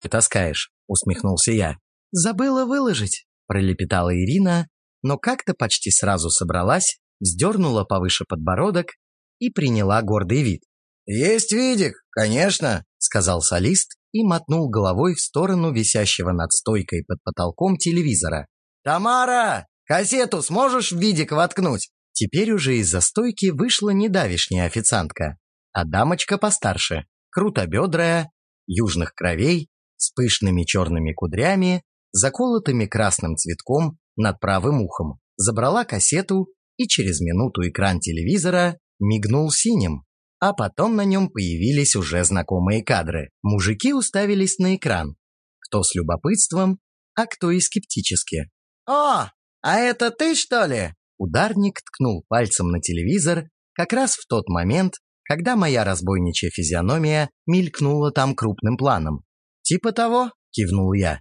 ты таскаешь?» – усмехнулся я. «Забыла выложить», – пролепетала Ирина, но как-то почти сразу собралась, вздернула повыше подбородок и приняла гордый вид. «Есть видик, конечно», — сказал солист и мотнул головой в сторону висящего над стойкой под потолком телевизора. «Тамара, кассету сможешь в видик воткнуть?» Теперь уже из-за стойки вышла не давишняя официантка, а дамочка постарше, крутобедрая, южных кровей, с пышными черными кудрями, заколотыми красным цветком над правым ухом, забрала кассету, и через минуту экран телевизора мигнул синим. А потом на нем появились уже знакомые кадры. Мужики уставились на экран. Кто с любопытством, а кто и скептически. «О, а это ты, что ли?» Ударник ткнул пальцем на телевизор как раз в тот момент, когда моя разбойничья физиономия мелькнула там крупным планом. «Типа того?» – кивнул я.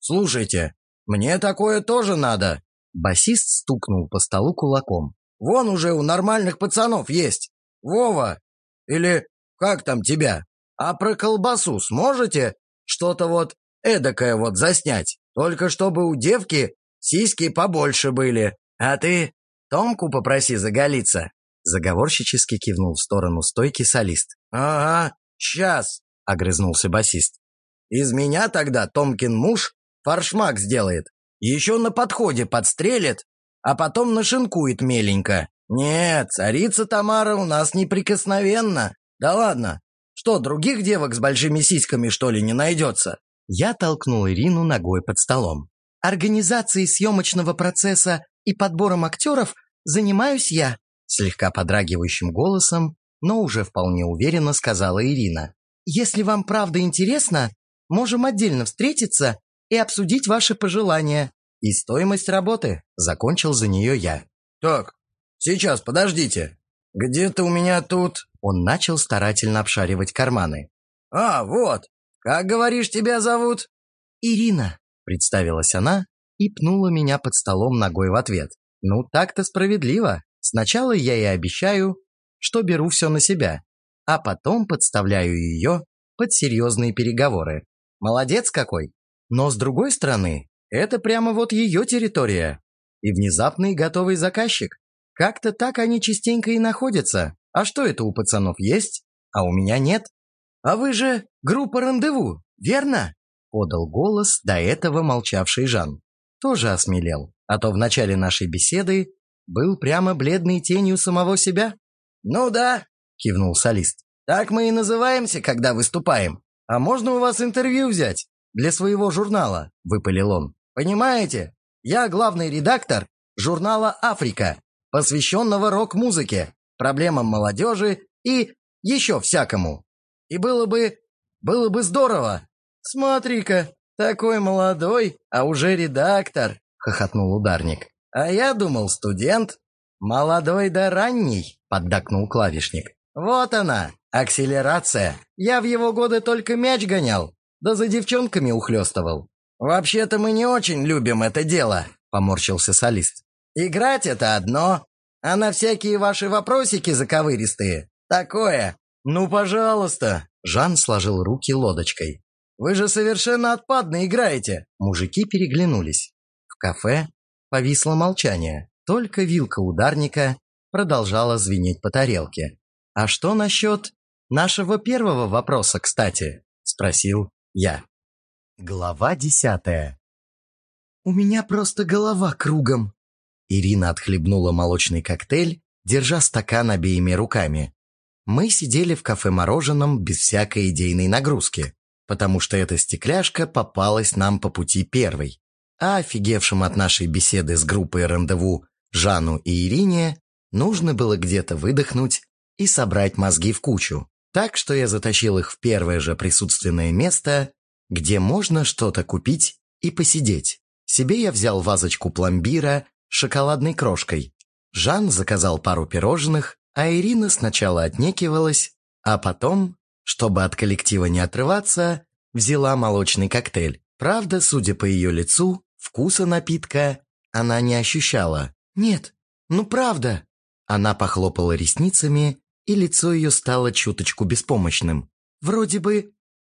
«Слушайте, мне такое тоже надо!» Басист стукнул по столу кулаком. «Вон уже у нормальных пацанов есть! Вова, или как там тебя? А про колбасу сможете что-то вот эдакое вот заснять? Только чтобы у девки сиськи побольше были. А ты Томку попроси заголиться». Заговорщически кивнул в сторону стойки солист. «Ага, сейчас», — огрызнулся басист. «Из меня тогда Томкин муж форшмак сделает. Еще на подходе подстрелит, а потом нашинкует меленько. «Нет, царица Тамара у нас неприкосновенна. Да ладно, что, других девок с большими сиськами, что ли, не найдется?» Я толкнул Ирину ногой под столом. «Организацией съемочного процесса и подбором актеров занимаюсь я», слегка подрагивающим голосом, но уже вполне уверенно сказала Ирина. «Если вам правда интересно, можем отдельно встретиться и обсудить ваши пожелания и стоимость работы», закончил за нее я. «Так, Сейчас, подождите. Где-то у меня тут...» Он начал старательно обшаривать карманы. «А, вот. Как, говоришь, тебя зовут?» «Ирина», — представилась она и пнула меня под столом ногой в ответ. «Ну, так-то справедливо. Сначала я ей обещаю, что беру все на себя, а потом подставляю ее под серьезные переговоры. Молодец какой. Но с другой стороны, это прямо вот ее территория. И внезапный готовый заказчик. Как-то так они частенько и находятся. А что это у пацанов есть, а у меня нет? А вы же группа рандеву, верно? Подал голос до этого молчавший Жан. Тоже осмелел, а то в начале нашей беседы был прямо бледной тенью самого себя. «Ну да», — кивнул солист. «Так мы и называемся, когда выступаем. А можно у вас интервью взять? Для своего журнала», — выпалил он. «Понимаете, я главный редактор журнала «Африка», посвященного рок-музыке, проблемам молодежи и еще всякому. И было бы... было бы здорово. Смотри-ка, такой молодой, а уже редактор, хохотнул ударник. А я думал, студент. Молодой да ранний, поддакнул клавишник. Вот она, акселерация. Я в его годы только мяч гонял, да за девчонками ухлёстывал. Вообще-то мы не очень любим это дело, поморщился солист. Играть это одно, а на всякие ваши вопросики заковыристые такое. Ну, пожалуйста. Жан сложил руки лодочкой. Вы же совершенно отпадно играете. Мужики переглянулись. В кафе повисло молчание. Только вилка ударника продолжала звенеть по тарелке. «А что насчет нашего первого вопроса, кстати?» – спросил я. Глава десятая. «У меня просто голова кругом», Ирина отхлебнула молочный коктейль, держа стакан обеими руками. Мы сидели в кафе-мороженом без всякой идейной нагрузки, потому что эта стекляшка попалась нам по пути первой. А офигевшим от нашей беседы с группой рандеву Жану и Ирине нужно было где-то выдохнуть и собрать мозги в кучу. Так что я затащил их в первое же присутственное место, где можно что-то купить и посидеть. Себе я взял вазочку пломбира шоколадной крошкой. Жан заказал пару пирожных, а Ирина сначала отнекивалась, а потом, чтобы от коллектива не отрываться, взяла молочный коктейль. Правда, судя по ее лицу, вкуса напитка она не ощущала. «Нет, ну правда!» Она похлопала ресницами, и лицо ее стало чуточку беспомощным. «Вроде бы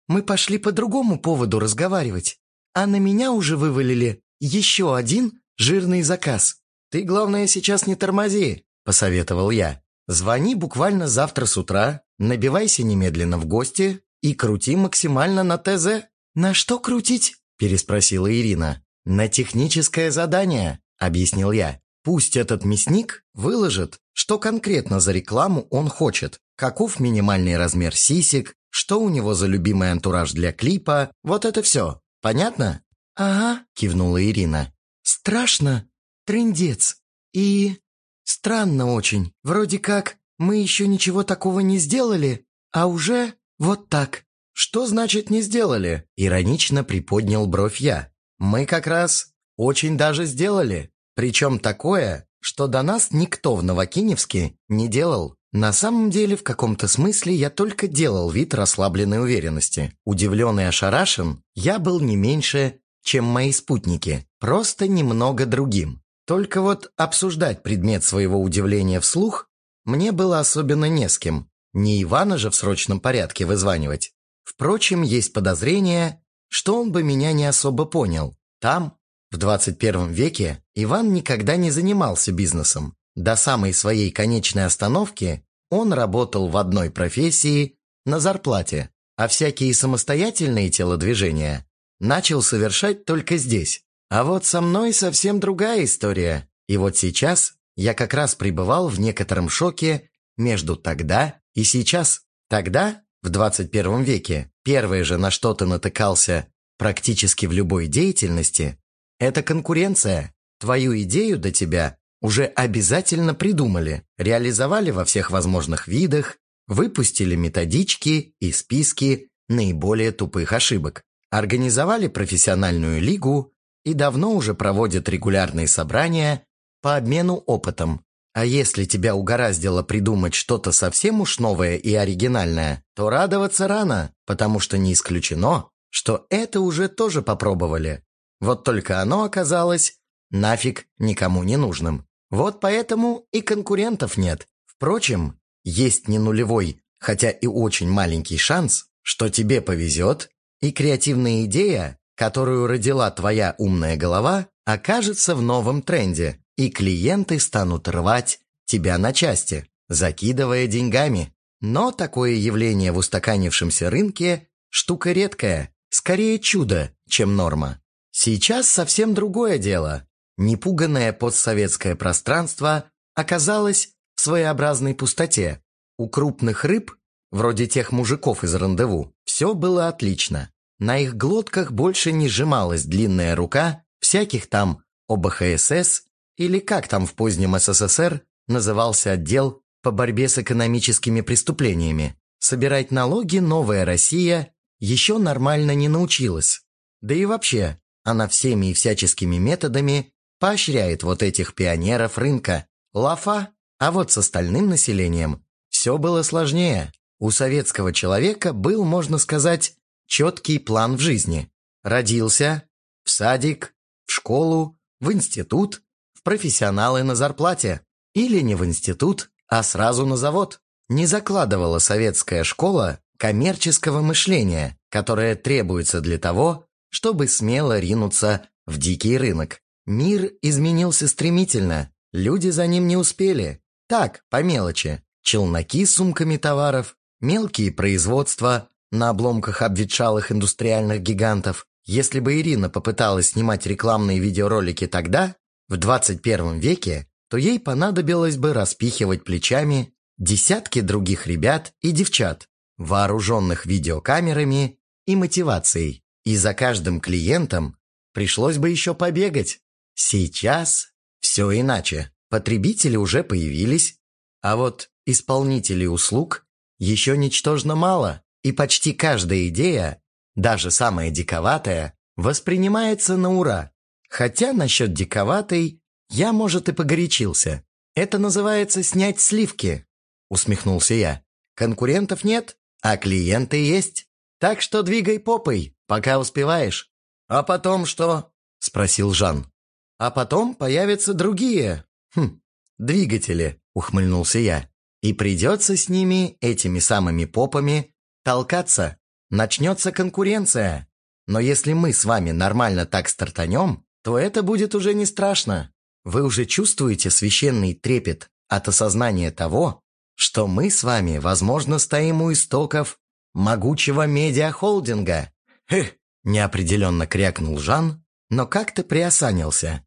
мы пошли по другому поводу разговаривать, а на меня уже вывалили еще один жирный заказ. Ты, главное, сейчас не тормози, посоветовал я. Звони буквально завтра с утра, набивайся немедленно в гости и крути максимально на ТЗ. На что крутить? переспросила Ирина. На техническое задание, объяснил я. Пусть этот мясник выложит, что конкретно за рекламу он хочет, каков минимальный размер сисек, что у него за любимый антураж для клипа, вот это все. Понятно? «Ага», — кивнула Ирина. «Страшно, трындец. И странно очень. Вроде как мы еще ничего такого не сделали, а уже вот так». «Что значит не сделали?» — иронично приподнял бровь я. «Мы как раз очень даже сделали. Причем такое, что до нас никто в Новокиневске не делал. На самом деле, в каком-то смысле я только делал вид расслабленной уверенности. Удивлен и ошарашен, я был не меньше, чем мои спутники, просто немного другим. Только вот обсуждать предмет своего удивления вслух мне было особенно не с кем. Не Ивана же в срочном порядке вызванивать. Впрочем, есть подозрение, что он бы меня не особо понял. Там, в 21 веке, Иван никогда не занимался бизнесом. До самой своей конечной остановки он работал в одной профессии на зарплате, а всякие самостоятельные телодвижения начал совершать только здесь. А вот со мной совсем другая история. И вот сейчас я как раз пребывал в некотором шоке между тогда и сейчас. Тогда, в 21 веке, первое же, на что ты натыкался практически в любой деятельности, это конкуренция. Твою идею до тебя уже обязательно придумали, реализовали во всех возможных видах, выпустили методички и списки наиболее тупых ошибок организовали профессиональную лигу и давно уже проводят регулярные собрания по обмену опытом. А если тебя угораздило придумать что-то совсем уж новое и оригинальное, то радоваться рано, потому что не исключено, что это уже тоже попробовали. Вот только оно оказалось нафиг никому не нужным. Вот поэтому и конкурентов нет. Впрочем, есть не нулевой, хотя и очень маленький шанс, что тебе повезет и креативная идея, которую родила твоя умная голова, окажется в новом тренде, и клиенты станут рвать тебя на части, закидывая деньгами. Но такое явление в устаканившемся рынке – штука редкая, скорее чудо, чем норма. Сейчас совсем другое дело. Непуганное постсоветское пространство оказалось в своеобразной пустоте. У крупных рыб вроде тех мужиков из рандеву, все было отлично. На их глотках больше не сжималась длинная рука всяких там ОБХСС или как там в позднем СССР назывался отдел по борьбе с экономическими преступлениями. Собирать налоги новая Россия еще нормально не научилась. Да и вообще, она всеми и всяческими методами поощряет вот этих пионеров рынка. Лафа, а вот с остальным населением все было сложнее. У советского человека был, можно сказать, четкий план в жизни. Родился, в садик, в школу, в институт, в профессионалы на зарплате. Или не в институт, а сразу на завод. Не закладывала советская школа коммерческого мышления, которое требуется для того, чтобы смело ринуться в дикий рынок. Мир изменился стремительно, люди за ним не успели. Так, по мелочи. Челноки с сумками товаров, Мелкие производства на обломках обветшалых индустриальных гигантов. Если бы Ирина попыталась снимать рекламные видеоролики тогда, в 21 веке, то ей понадобилось бы распихивать плечами десятки других ребят и девчат, вооруженных видеокамерами и мотивацией. И за каждым клиентом пришлось бы еще побегать. Сейчас все иначе. Потребители уже появились, а вот исполнители услуг еще ничтожно мало, и почти каждая идея, даже самая диковатая, воспринимается на ура. Хотя насчет диковатой я, может, и погорячился. Это называется снять сливки, усмехнулся я. Конкурентов нет, а клиенты есть. Так что двигай попой, пока успеваешь. А потом что? спросил Жан. А потом появятся другие. Хм, двигатели, ухмыльнулся я. И придется с ними, этими самыми попами, толкаться. начнется конкуренция. Но если мы с вами нормально так стартанем, то это будет уже не страшно. Вы уже чувствуете священный трепет от осознания того, что мы с вами, возможно, стоим у истоков могучего медиахолдинга. Хех, неопределенно крякнул Жан, но как-то приосанился.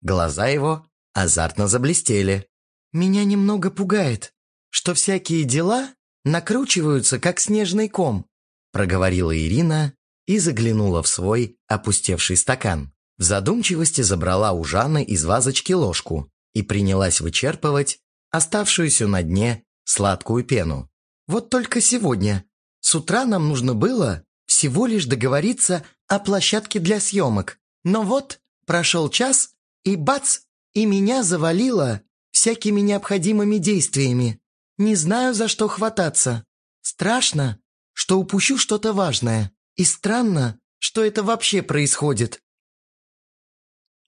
Глаза его азартно заблестели. «Меня немного пугает, что всякие дела накручиваются, как снежный ком», проговорила Ирина и заглянула в свой опустевший стакан. В задумчивости забрала у Жанны из вазочки ложку и принялась вычерпывать оставшуюся на дне сладкую пену. Вот только сегодня, с утра нам нужно было всего лишь договориться о площадке для съемок. Но вот прошел час, и бац, и меня завалило всякими необходимыми действиями. Не знаю, за что хвататься. Страшно, что упущу что-то важное. И странно, что это вообще происходит.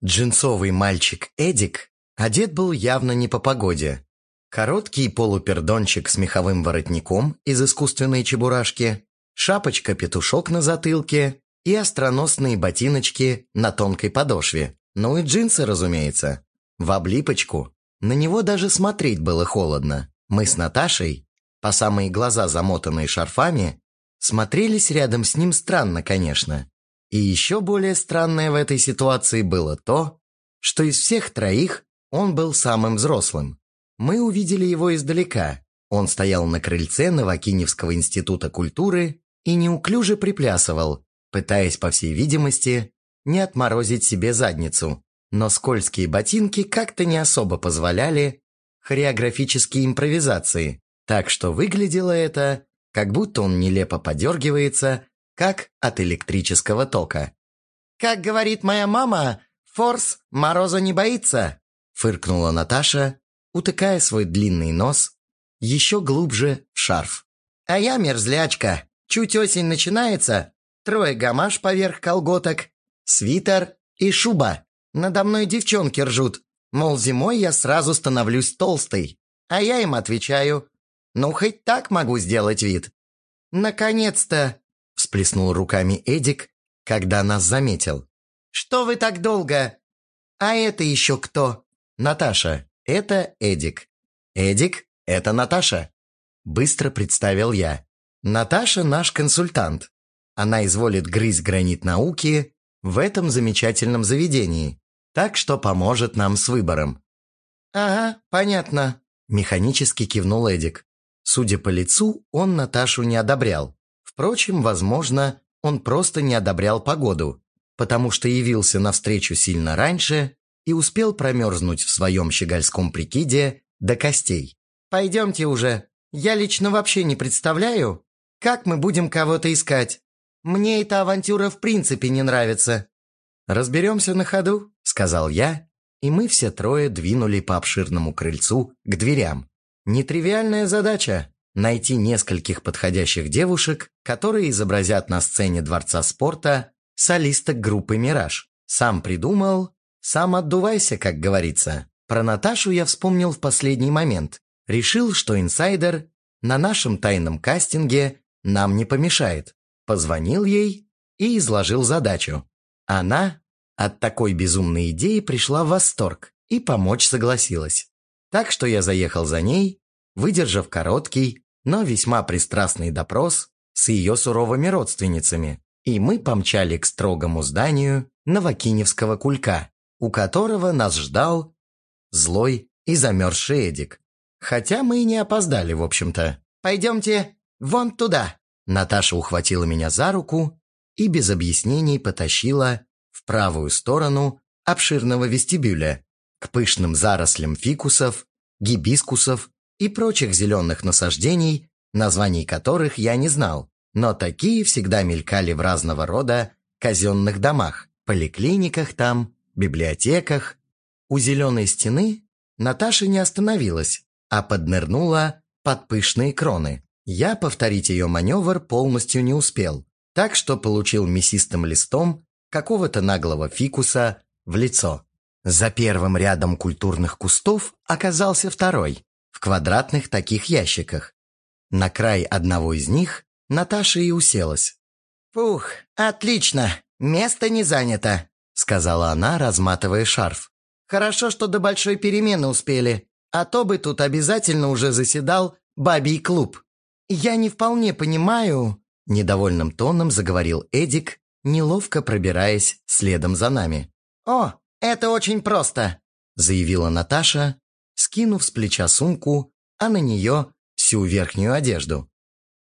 Джинсовый мальчик Эдик одет был явно не по погоде. Короткий полупердончик с меховым воротником из искусственной чебурашки, шапочка-петушок на затылке и остроносные ботиночки на тонкой подошве. Ну и джинсы, разумеется. В облипочку. На него даже смотреть было холодно. Мы с Наташей, по самые глаза замотанные шарфами, смотрелись рядом с ним странно, конечно. И еще более странное в этой ситуации было то, что из всех троих он был самым взрослым. Мы увидели его издалека. Он стоял на крыльце Новокиневского института культуры и неуклюже приплясывал, пытаясь, по всей видимости, не отморозить себе задницу. Но скользкие ботинки как-то не особо позволяли хореографические импровизации, так что выглядело это, как будто он нелепо подергивается, как от электрического тока. «Как говорит моя мама, Форс мороза не боится», фыркнула Наташа, утыкая свой длинный нос еще глубже в шарф. «А я мерзлячка. Чуть осень начинается, трое гамаш поверх колготок, свитер и шуба. Надо мной девчонки ржут, мол, зимой я сразу становлюсь толстой. А я им отвечаю, ну, хоть так могу сделать вид». «Наконец-то!» – всплеснул руками Эдик, когда нас заметил. «Что вы так долго? А это еще кто?» «Наташа, это Эдик. Эдик – это Наташа. Быстро представил я. Наташа – наш консультант. Она изволит грызть гранит науки в этом замечательном заведении, так что поможет нам с выбором. «Ага, понятно», – механически кивнул Эдик. Судя по лицу, он Наташу не одобрял. Впрочем, возможно, он просто не одобрял погоду, потому что явился навстречу сильно раньше и успел промерзнуть в своем щегольском прикиде до костей. «Пойдемте уже. Я лично вообще не представляю, как мы будем кого-то искать. Мне эта авантюра в принципе не нравится». «Разберемся на ходу», — сказал я, и мы все трое двинули по обширному крыльцу к дверям. Нетривиальная задача – найти нескольких подходящих девушек, которые изобразят на сцене Дворца спорта солисток группы «Мираж». Сам придумал, сам отдувайся, как говорится. Про Наташу я вспомнил в последний момент. Решил, что инсайдер на нашем тайном кастинге нам не помешает. Позвонил ей и изложил задачу. Она от такой безумной идеи пришла в восторг и помочь согласилась. Так что я заехал за ней, выдержав короткий, но весьма пристрастный допрос с ее суровыми родственницами, и мы помчали к строгому зданию Новокиневского кулька у которого нас ждал злой и замерзший Эдик. Хотя мы и не опоздали, в общем-то. «Пойдемте вон туда!» Наташа ухватила меня за руку и без объяснений потащила в правую сторону обширного вестибюля к пышным зарослям фикусов, гибискусов и прочих зеленых насаждений, названий которых я не знал, но такие всегда мелькали в разного рода казенных домах, поликлиниках там библиотеках. У зеленой стены Наташа не остановилась, а поднырнула под пышные кроны. Я повторить ее маневр полностью не успел, так что получил мясистым листом какого-то наглого фикуса в лицо. За первым рядом культурных кустов оказался второй, в квадратных таких ящиках. На край одного из них Наташа и уселась. «Фух, отлично, место не занято», — сказала она, разматывая шарф. «Хорошо, что до большой перемены успели, а то бы тут обязательно уже заседал бабий клуб». «Я не вполне понимаю», — недовольным тоном заговорил Эдик, неловко пробираясь следом за нами. «О, это очень просто», — заявила Наташа, скинув с плеча сумку, а на нее всю верхнюю одежду.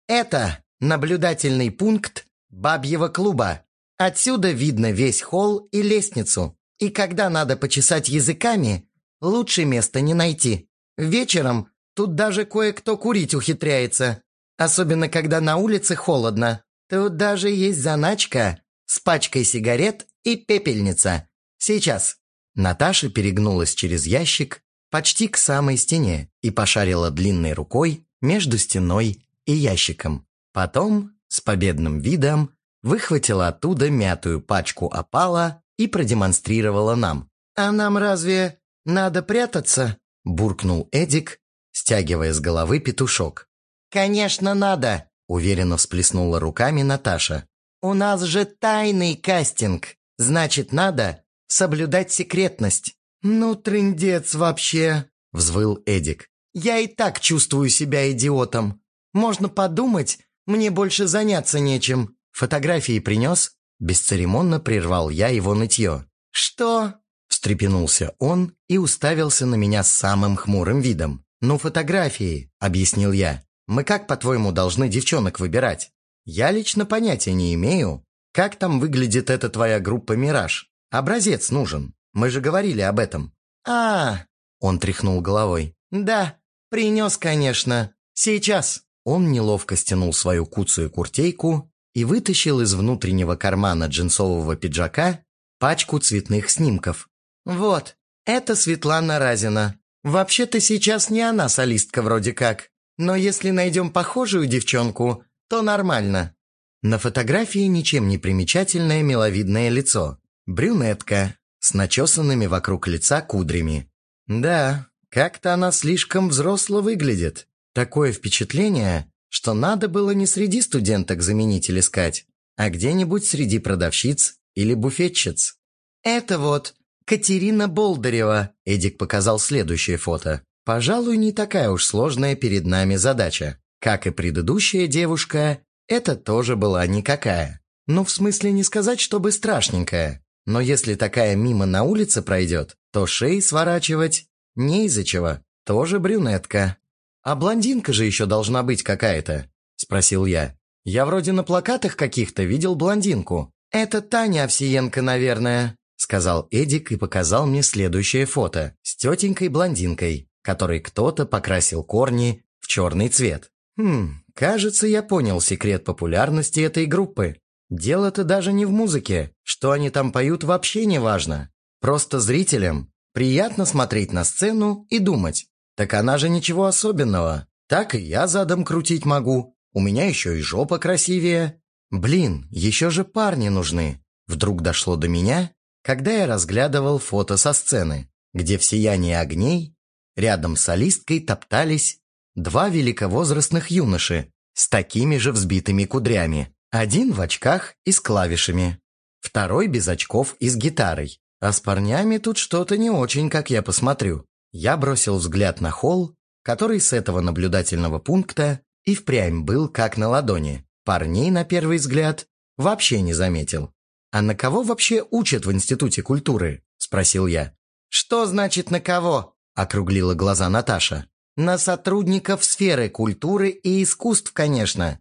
«Это наблюдательный пункт бабьего клуба. Отсюда видно весь холл и лестницу. И когда надо почесать языками, лучше места не найти. Вечером тут даже кое-кто курить ухитряется. Особенно, когда на улице холодно. Тут даже есть заначка с пачкой сигарет и пепельница. Сейчас». Наташа перегнулась через ящик почти к самой стене и пошарила длинной рукой между стеной и ящиком. Потом, с победным видом, выхватила оттуда мятую пачку опала и продемонстрировала нам. «А нам разве надо прятаться?» – буркнул Эдик, стягивая с головы петушок. «Конечно надо!» – уверенно всплеснула руками Наташа. «У нас же тайный кастинг, значит, надо соблюдать секретность». «Ну, трындец вообще!» – взвыл Эдик. «Я и так чувствую себя идиотом. Можно подумать, мне больше заняться нечем». «Фотографии принес?» Бесцеремонно прервал я его нытье. «Что?» – встрепенулся он и уставился на меня с самым хмурым видом. «Ну, фотографии», – объяснил я. Мы как, по-твоему, должны девчонок выбирать? Я лично понятия не имею, как там выглядит эта твоя группа «Мираж». Образец нужен. Мы же говорили об этом. А, он тряхнул головой. Да, принес, конечно. Сейчас. Он неловко стянул свою куцую куртейку и вытащил из внутреннего кармана джинсового пиджака пачку цветных снимков. Вот, это Светлана Разина. Вообще-то сейчас не она солистка вроде как. Но если найдем похожую девчонку, то нормально. На фотографии ничем не примечательное миловидное лицо. Брюнетка, с начесанными вокруг лица кудрями. Да, как-то она слишком взросло выглядит. Такое впечатление, что надо было не среди студенток заменитель искать, а где-нибудь среди продавщиц или буфетчиц. «Это вот Катерина Болдырева», — Эдик показал следующее фото. Пожалуй, не такая уж сложная перед нами задача. Как и предыдущая девушка, это тоже была никакая. Ну, в смысле не сказать, чтобы страшненькая. Но если такая мимо на улице пройдет, то шеи сворачивать не из-за чего. Тоже брюнетка. А блондинка же еще должна быть какая-то, спросил я. Я вроде на плакатах каких-то видел блондинку. Это Таня Овсиенко, наверное, сказал Эдик и показал мне следующее фото с тетенькой-блондинкой который кто-то покрасил корни в черный цвет. Хм, кажется, я понял секрет популярности этой группы. Дело-то даже не в музыке, что они там поют вообще не важно. Просто зрителям приятно смотреть на сцену и думать. Так она же ничего особенного. Так и я задом крутить могу. У меня еще и жопа красивее. Блин, еще же парни нужны. Вдруг дошло до меня, когда я разглядывал фото со сцены, где в сиянии огней Рядом с солисткой топтались два великовозрастных юноши с такими же взбитыми кудрями. Один в очках и с клавишами, второй без очков и с гитарой. А с парнями тут что-то не очень, как я посмотрю. Я бросил взгляд на холл, который с этого наблюдательного пункта и впрямь был как на ладони. Парней, на первый взгляд, вообще не заметил. «А на кого вообще учат в Институте культуры?» – спросил я. «Что значит «на кого»?» Округлила глаза Наташа. На сотрудников сферы культуры и искусств, конечно.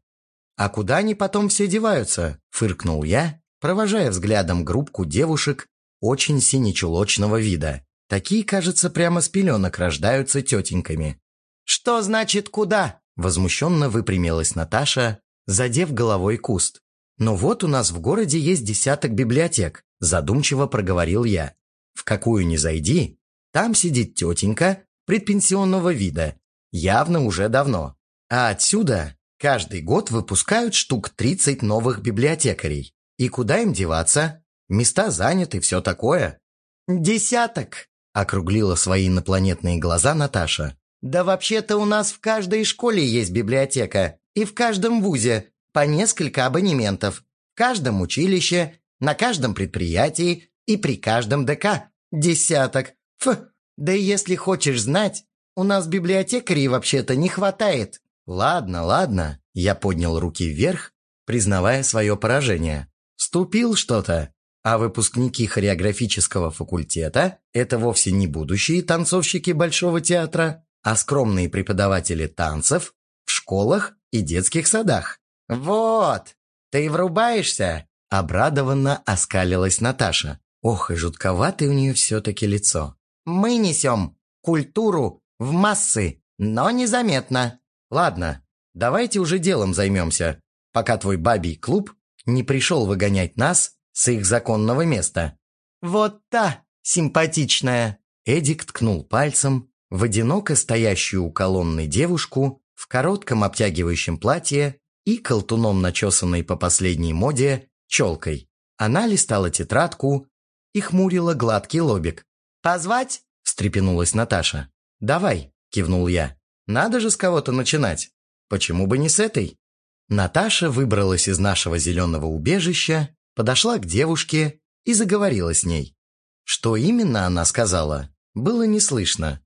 А куда они потом все деваются? Фыркнул я, провожая взглядом группку девушек очень синечулочного вида. Такие, кажется, прямо с пеленок рождаются тетеньками. «Что значит куда?» Возмущенно выпрямилась Наташа, задев головой куст. «Но вот у нас в городе есть десяток библиотек», задумчиво проговорил я. «В какую ни зайди, там сидит тетенька предпенсионного вида, явно уже давно. А отсюда каждый год выпускают штук 30 новых библиотекарей. И куда им деваться? Места заняты, все такое. «Десяток!» – округлила свои инопланетные глаза Наташа. «Да вообще-то у нас в каждой школе есть библиотека. И в каждом вузе. по несколько абонементов. В каждом училище, на каждом предприятии и при каждом ДК. Десяток. Фу. Да и если хочешь знать, у нас библиотекарей вообще-то не хватает. Ладно, ладно. Я поднял руки вверх, признавая свое поражение. Вступил что-то. А выпускники хореографического факультета – это вовсе не будущие танцовщики Большого театра, а скромные преподаватели танцев в школах и детских садах. «Вот, ты врубаешься?» – обрадованно оскалилась Наташа. Ох, и жутковатое у нее все-таки лицо. «Мы несем культуру в массы, но незаметно. Ладно, давайте уже делом займемся, пока твой бабий клуб не пришел выгонять нас с их законного места». «Вот та симпатичная!» Эдик ткнул пальцем в одиноко стоящую у колонны девушку в коротком обтягивающем платье и колтуном начесанной по последней моде челкой. Она листала тетрадку и хмурила гладкий лобик. «Позвать?» – встрепенулась Наташа. «Давай», – кивнул я. «Надо же с кого-то начинать. Почему бы не с этой?» Наташа выбралась из нашего зеленого убежища, подошла к девушке и заговорила с ней. Что именно она сказала, было не слышно,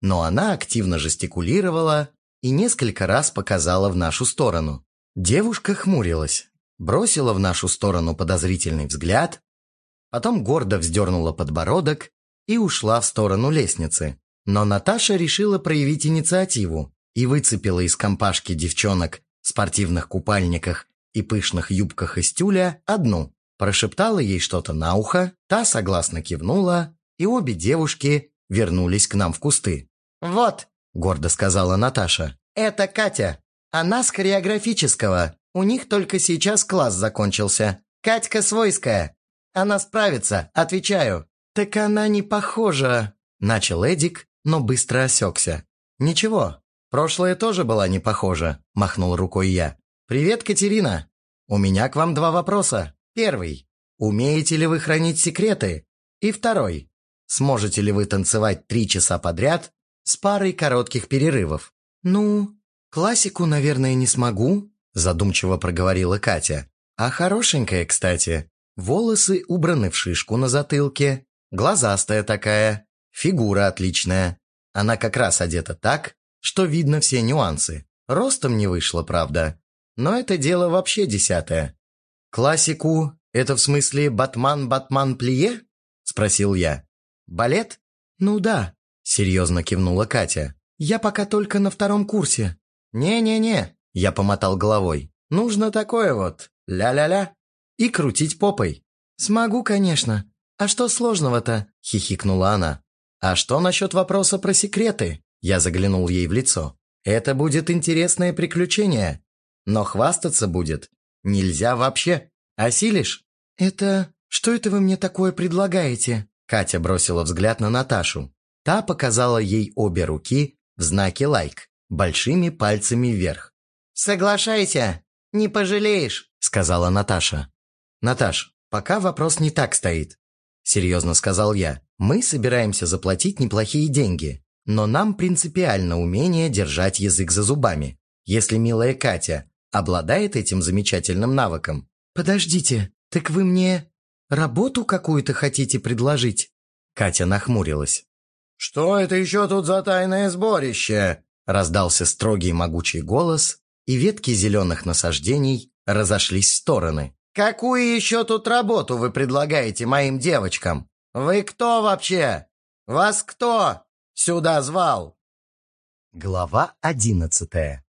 но она активно жестикулировала и несколько раз показала в нашу сторону. Девушка хмурилась, бросила в нашу сторону подозрительный взгляд, потом гордо вздернула подбородок и ушла в сторону лестницы. Но Наташа решила проявить инициативу и выцепила из компашки девчонок в спортивных купальниках и пышных юбках из тюля одну, прошептала ей что-то на ухо, та согласно кивнула, и обе девушки вернулись к нам в кусты. «Вот», — гордо сказала Наташа, — «это Катя. Она с хореографического. У них только сейчас класс закончился. Катька свойская. Она справится, отвечаю». «Так она не похожа», — начал Эдик, но быстро осекся. «Ничего, прошлое тоже была не похожа», — махнул рукой я. «Привет, Катерина. У меня к вам два вопроса. Первый. Умеете ли вы хранить секреты? И второй. Сможете ли вы танцевать три часа подряд с парой коротких перерывов. «Ну, классику, наверное, не смогу», – задумчиво проговорила Катя. «А хорошенькая, кстати. Волосы убраны в шишку на затылке, глазастая такая, фигура отличная. Она как раз одета так, что видно все нюансы. Ростом не вышло, правда. Но это дело вообще десятое. Классику – это в смысле «Батман-Батман-Плие»?» – спросил я. «Балет?» «Ну да, Серьезно кивнула Катя. «Я пока только на втором курсе». «Не-не-не», я помотал головой. «Нужно такое вот, ля-ля-ля, и крутить попой». «Смогу, конечно. А что сложного-то?» – хихикнула она. «А что насчет вопроса про секреты?» Я заглянул ей в лицо. «Это будет интересное приключение. Но хвастаться будет нельзя вообще. Осилишь?» «Это... Что это вы мне такое предлагаете?» Катя бросила взгляд на Наташу. Та показала ей обе руки в знаке лайк, большими пальцами вверх. «Соглашайся, не пожалеешь», — сказала Наташа. «Наташ, пока вопрос не так стоит», — серьезно сказал я. «Мы собираемся заплатить неплохие деньги, но нам принципиально умение держать язык за зубами. Если милая Катя обладает этим замечательным навыком». «Подождите, так вы мне работу какую-то хотите предложить?» Катя нахмурилась. «Что это еще тут за тайное сборище?» Раздался строгий могучий голос, и ветки зеленых насаждений разошлись в стороны. «Какую еще тут работу вы предлагаете моим девочкам? Вы кто вообще? Вас кто сюда звал?» Глава одиннадцатая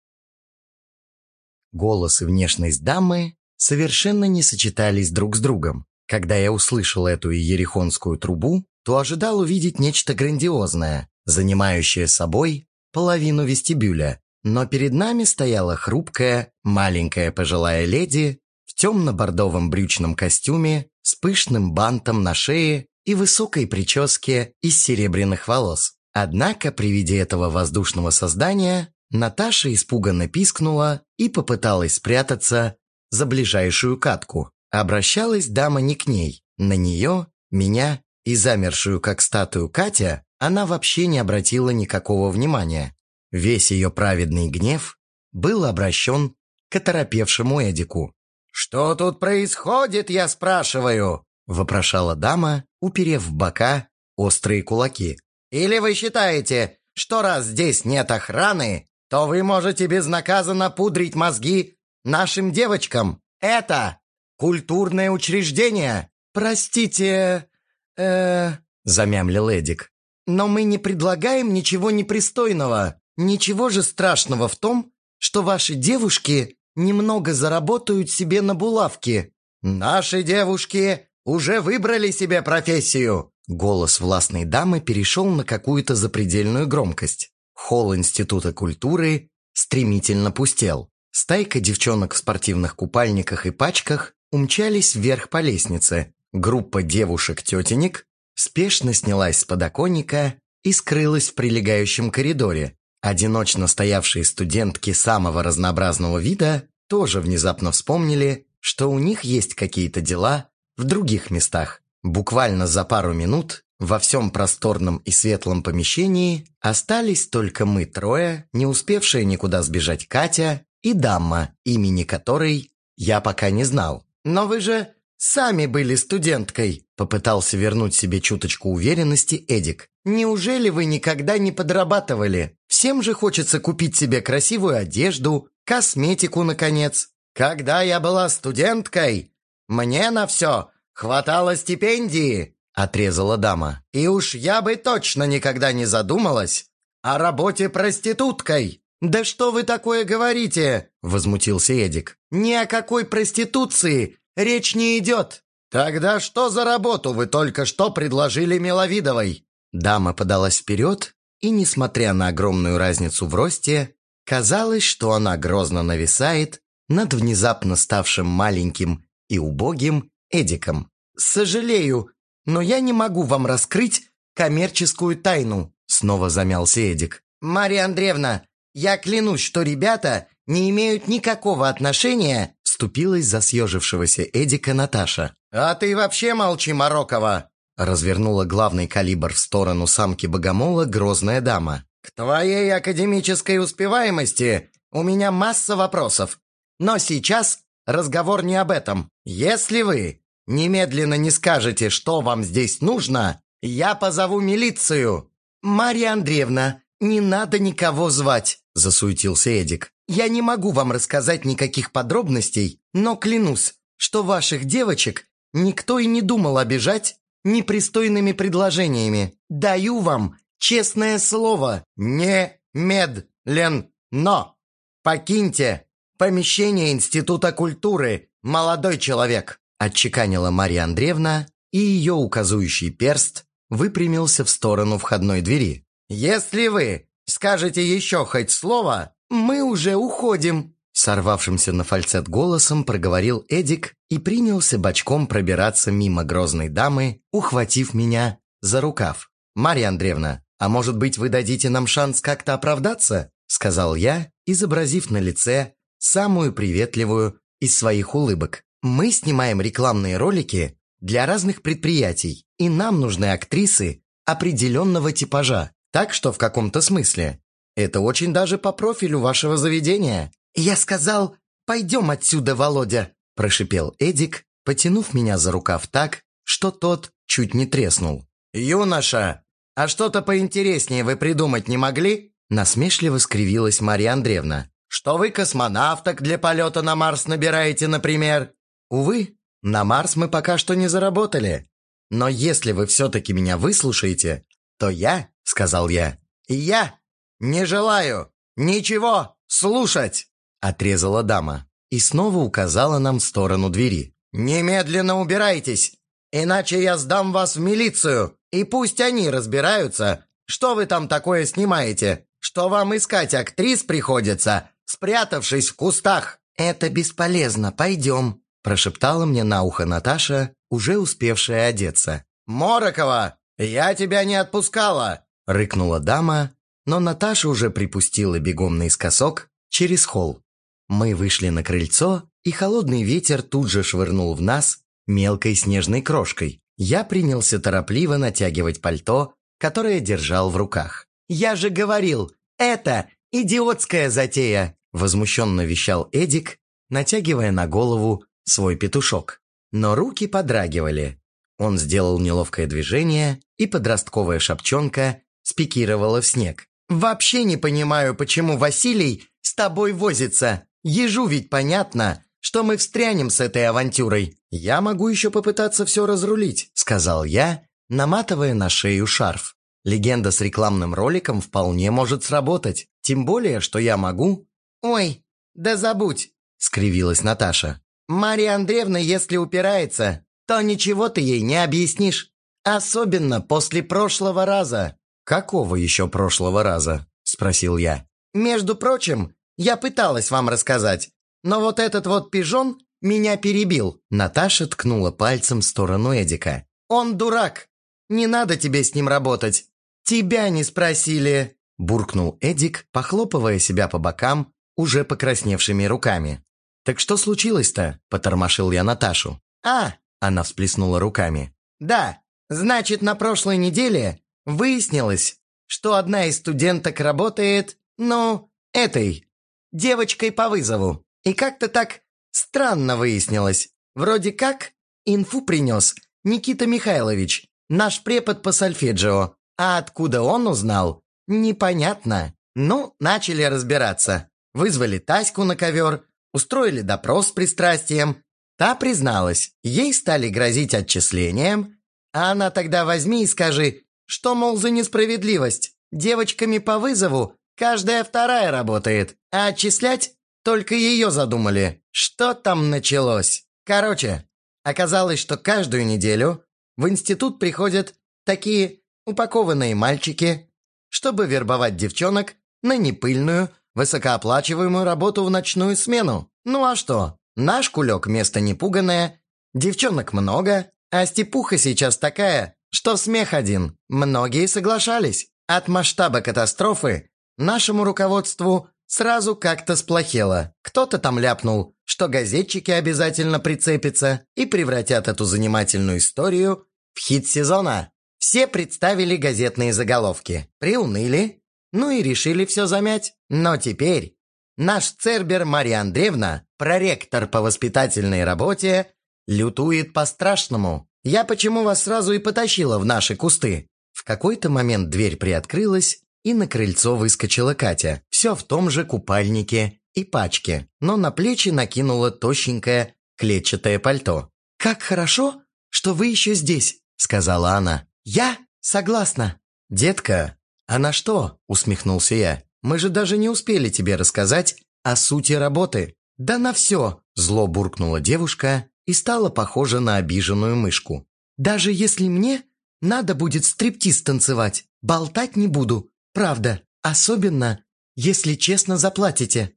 Голос и внешность дамы совершенно не сочетались друг с другом. Когда я услышал эту иерихонскую трубу, то ожидал увидеть нечто грандиозное, занимающее собой половину вестибюля. Но перед нами стояла хрупкая, маленькая пожилая леди темно-бордовом брючном костюме с пышным бантом на шее и высокой прическе из серебряных волос. Однако при виде этого воздушного создания Наташа испуганно пискнула и попыталась спрятаться за ближайшую катку. Обращалась дама не к ней, на нее, меня и замершую как статую Катя она вообще не обратила никакого внимания. Весь ее праведный гнев был обращен к оторопевшему Эдику. «Что тут происходит, я спрашиваю?» – вопрошала дама, уперев в бока острые кулаки. «Или вы считаете, что раз здесь нет охраны, то вы можете безнаказанно пудрить мозги нашим девочкам? Это культурное учреждение!» «Простите, э замямлил Эдик. «Но мы не предлагаем ничего непристойного. Ничего же страшного в том, что ваши девушки немного заработают себе на булавке. Наши девушки уже выбрали себе профессию!» Голос властной дамы перешел на какую-то запредельную громкость. Холл Института культуры стремительно пустел. Стайка девчонок в спортивных купальниках и пачках умчались вверх по лестнице. Группа девушек-тетенек спешно снялась с подоконника и скрылась в прилегающем коридоре. Одиночно стоявшие студентки самого разнообразного вида тоже внезапно вспомнили, что у них есть какие-то дела в других местах. Буквально за пару минут во всем просторном и светлом помещении остались только мы трое, не успевшие никуда сбежать Катя и дама, имени которой я пока не знал. «Но вы же сами были студенткой», — попытался вернуть себе чуточку уверенности Эдик. «Неужели вы никогда не подрабатывали? Всем же хочется купить себе красивую одежду, косметику, наконец. Когда я была студенткой, мне на все хватало стипендии», — отрезала дама. «И уж я бы точно никогда не задумалась о работе проституткой». «Да что вы такое говорите?» – возмутился Эдик. «Ни о какой проституции речь не идет!» «Тогда что за работу вы только что предложили Миловидовой?» Дама подалась вперед, и, несмотря на огромную разницу в росте, казалось, что она грозно нависает над внезапно ставшим маленьким и убогим Эдиком. «Сожалею, но я не могу вам раскрыть коммерческую тайну», снова замялся Эдик. «Марья Андреевна, я клянусь, что ребята не имеют никакого отношения Вступилась за съежившегося Эдика Наташа. «А ты вообще молчи, Марокова!» Развернула главный калибр в сторону самки богомола грозная дама. «К твоей академической успеваемости у меня масса вопросов. Но сейчас разговор не об этом. Если вы немедленно не скажете, что вам здесь нужно, я позову милицию». «Марья Андреевна, не надо никого звать», – засуетился Эдик. Я не могу вам рассказать никаких подробностей, но клянусь, что ваших девочек никто и не думал обижать непристойными предложениями. Даю вам честное слово. Не медлен, но покиньте помещение Института культуры, молодой человек, отчеканила Марья Андреевна, и ее указующий перст выпрямился в сторону входной двери. Если вы скажете еще хоть слово, «Мы уже уходим!» Сорвавшимся на фальцет голосом проговорил Эдик и принялся бочком пробираться мимо грозной дамы, ухватив меня за рукав. «Марья Андреевна, а может быть вы дадите нам шанс как-то оправдаться?» Сказал я, изобразив на лице самую приветливую из своих улыбок. «Мы снимаем рекламные ролики для разных предприятий, и нам нужны актрисы определенного типажа. Так что в каком-то смысле это очень даже по профилю вашего заведения. Я сказал, пойдем отсюда, Володя, прошипел Эдик, потянув меня за рукав так, что тот чуть не треснул. Юноша, а что-то поинтереснее вы придумать не могли? Насмешливо скривилась Марья Андреевна. Что вы космонавток для полета на Марс набираете, например? Увы, на Марс мы пока что не заработали. Но если вы все-таки меня выслушаете, то я, сказал я, я «Не желаю ничего слушать!» – отрезала дама и снова указала нам в сторону двери. «Немедленно убирайтесь, иначе я сдам вас в милицию, и пусть они разбираются, что вы там такое снимаете, что вам искать актрис приходится, спрятавшись в кустах». «Это бесполезно, пойдем», – прошептала мне на ухо Наташа, уже успевшая одеться. «Морокова, я тебя не отпускала!» – рыкнула дама но Наташа уже припустила бегом наискосок через холл. Мы вышли на крыльцо, и холодный ветер тут же швырнул в нас мелкой снежной крошкой. Я принялся торопливо натягивать пальто, которое держал в руках. «Я же говорил, это идиотская затея!» Возмущенно вещал Эдик, натягивая на голову свой петушок. Но руки подрагивали. Он сделал неловкое движение, и подростковая шапчонка спикировала в снег. «Вообще не понимаю, почему Василий с тобой возится. Ежу ведь понятно, что мы встрянем с этой авантюрой. Я могу еще попытаться все разрулить», — сказал я, наматывая на шею шарф. Легенда с рекламным роликом вполне может сработать. Тем более, что я могу... «Ой, да забудь!» — скривилась Наташа. «Мария Андреевна, если упирается, то ничего ты ей не объяснишь. Особенно после прошлого раза». «Какого еще прошлого раза?» — спросил я. «Между прочим, я пыталась вам рассказать, но вот этот вот пижон меня перебил». Наташа ткнула пальцем в сторону Эдика. «Он дурак. Не надо тебе с ним работать. Тебя не спросили!» Буркнул Эдик, похлопывая себя по бокам уже покрасневшими руками. «Так что случилось-то?» – потормошил я Наташу. «А!» – она всплеснула руками. «Да, значит, на прошлой неделе выяснилось, что одна из студенток работает, ну, этой, девочкой по вызову. И как-то так странно выяснилось. Вроде как инфу принес Никита Михайлович, наш препод по сольфеджио. А откуда он узнал, непонятно. Ну, начали разбираться. Вызвали Таську на ковер, устроили допрос с пристрастием. Та призналась, ей стали грозить отчислением, а она тогда возьми и скажи, что, мол, за несправедливость. Девочками по вызову каждая вторая работает, а отчислять только ее задумали. Что там началось? Короче, оказалось, что каждую неделю в институт приходят такие упакованные мальчики, чтобы вербовать девчонок на непыльную, высокооплачиваемую работу в ночную смену. Ну а что? Наш кулек место непуганное, девчонок много, а степуха сейчас такая, что смех один. Многие соглашались. От масштаба катастрофы нашему руководству сразу как-то сплохело. Кто-то там ляпнул, что газетчики обязательно прицепятся и превратят эту занимательную историю в хит сезона. Все представили газетные заголовки, приуныли, ну и решили все замять. Но теперь наш Цербер Мария Андреевна, проректор по воспитательной работе, лютует по-страшному. Я почему вас сразу и потащила в наши кусты? В какой-то момент дверь приоткрылась, и на крыльцо выскочила Катя. Все в том же купальнике и пачке, но на плечи накинула тощенькое клетчатое пальто. «Как хорошо, что вы еще здесь», — сказала она. «Я согласна». «Детка, а на что?» – усмехнулся я. «Мы же даже не успели тебе рассказать о сути работы». «Да на все!» – зло буркнула девушка и стала похожа на обиженную мышку. «Даже если мне надо будет стриптиз танцевать, болтать не буду, правда, особенно, если честно заплатите».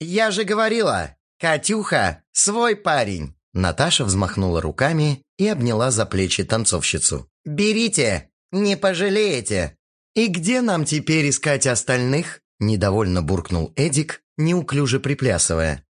«Я же говорила, Катюха, свой парень!» Наташа взмахнула руками и обняла за плечи танцовщицу. «Берите, не пожалеете!» «И где нам теперь искать остальных?» Недовольно буркнул Эдик, неуклюже приплясывая.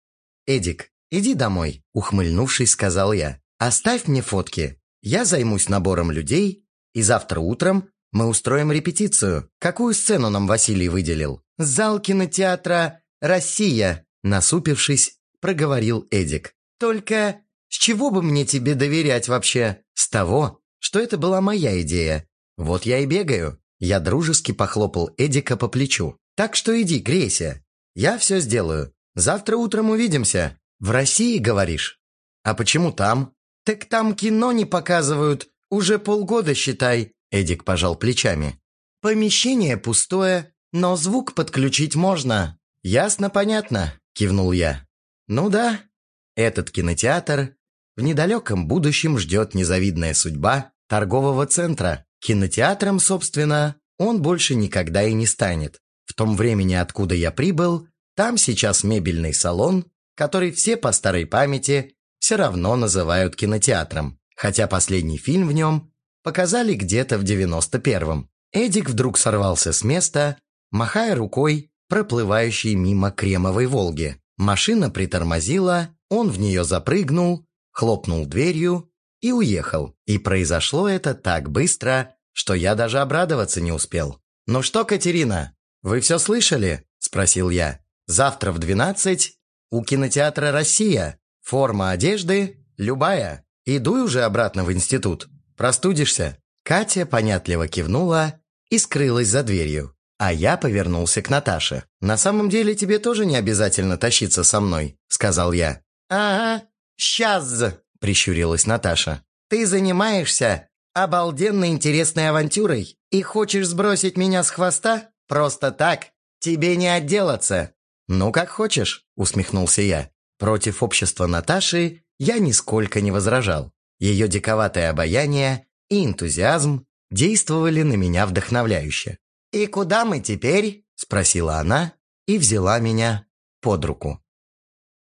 «Эдик, иди домой», — ухмыльнувшись, сказал я. «Оставь мне фотки. Я займусь набором людей, и завтра утром мы устроим репетицию. Какую сцену нам Василий выделил?» «Зал кинотеатра «Россия», — насупившись, проговорил Эдик. «Только с чего бы мне тебе доверять вообще? С того, что это была моя идея. Вот я и бегаю. Я дружески похлопал Эдика по плечу. Так что иди, грейся. Я все сделаю. Завтра утром увидимся. В России, говоришь? А почему там? Так там кино не показывают. Уже полгода, считай. Эдик пожал плечами. Помещение пустое, но звук подключить можно. Ясно, понятно, кивнул я. Ну да, этот кинотеатр в недалеком будущем ждет незавидная судьба торгового центра. Кинотеатром, собственно, он больше никогда и не станет. В том времени, откуда я прибыл, там сейчас мебельный салон, который все по старой памяти все равно называют кинотеатром, хотя последний фильм в нем показали где-то в 91-м. Эдик вдруг сорвался с места, махая рукой проплывающей мимо кремовой «Волги». Машина притормозила, он в нее запрыгнул, хлопнул дверью и уехал. И произошло это так быстро, что я даже обрадоваться не успел. «Ну что, Катерина, вы все слышали?» – спросил я. «Завтра в двенадцать у кинотеатра «Россия». Форма одежды любая. Идуй уже обратно в институт. Простудишься». Катя понятливо кивнула и скрылась за дверью. А я повернулся к Наташе. «На самом деле тебе тоже не обязательно тащиться со мной», — сказал я. «Ага, сейчас», — прищурилась Наташа. «Ты занимаешься обалденно интересной авантюрой и хочешь сбросить меня с хвоста? Просто так? Тебе не отделаться!» «Ну, как хочешь», — усмехнулся я. Против общества Наташи я нисколько не возражал. Ее диковатое обаяние и энтузиазм действовали на меня вдохновляюще. «И куда мы теперь?» — спросила она и взяла меня под руку.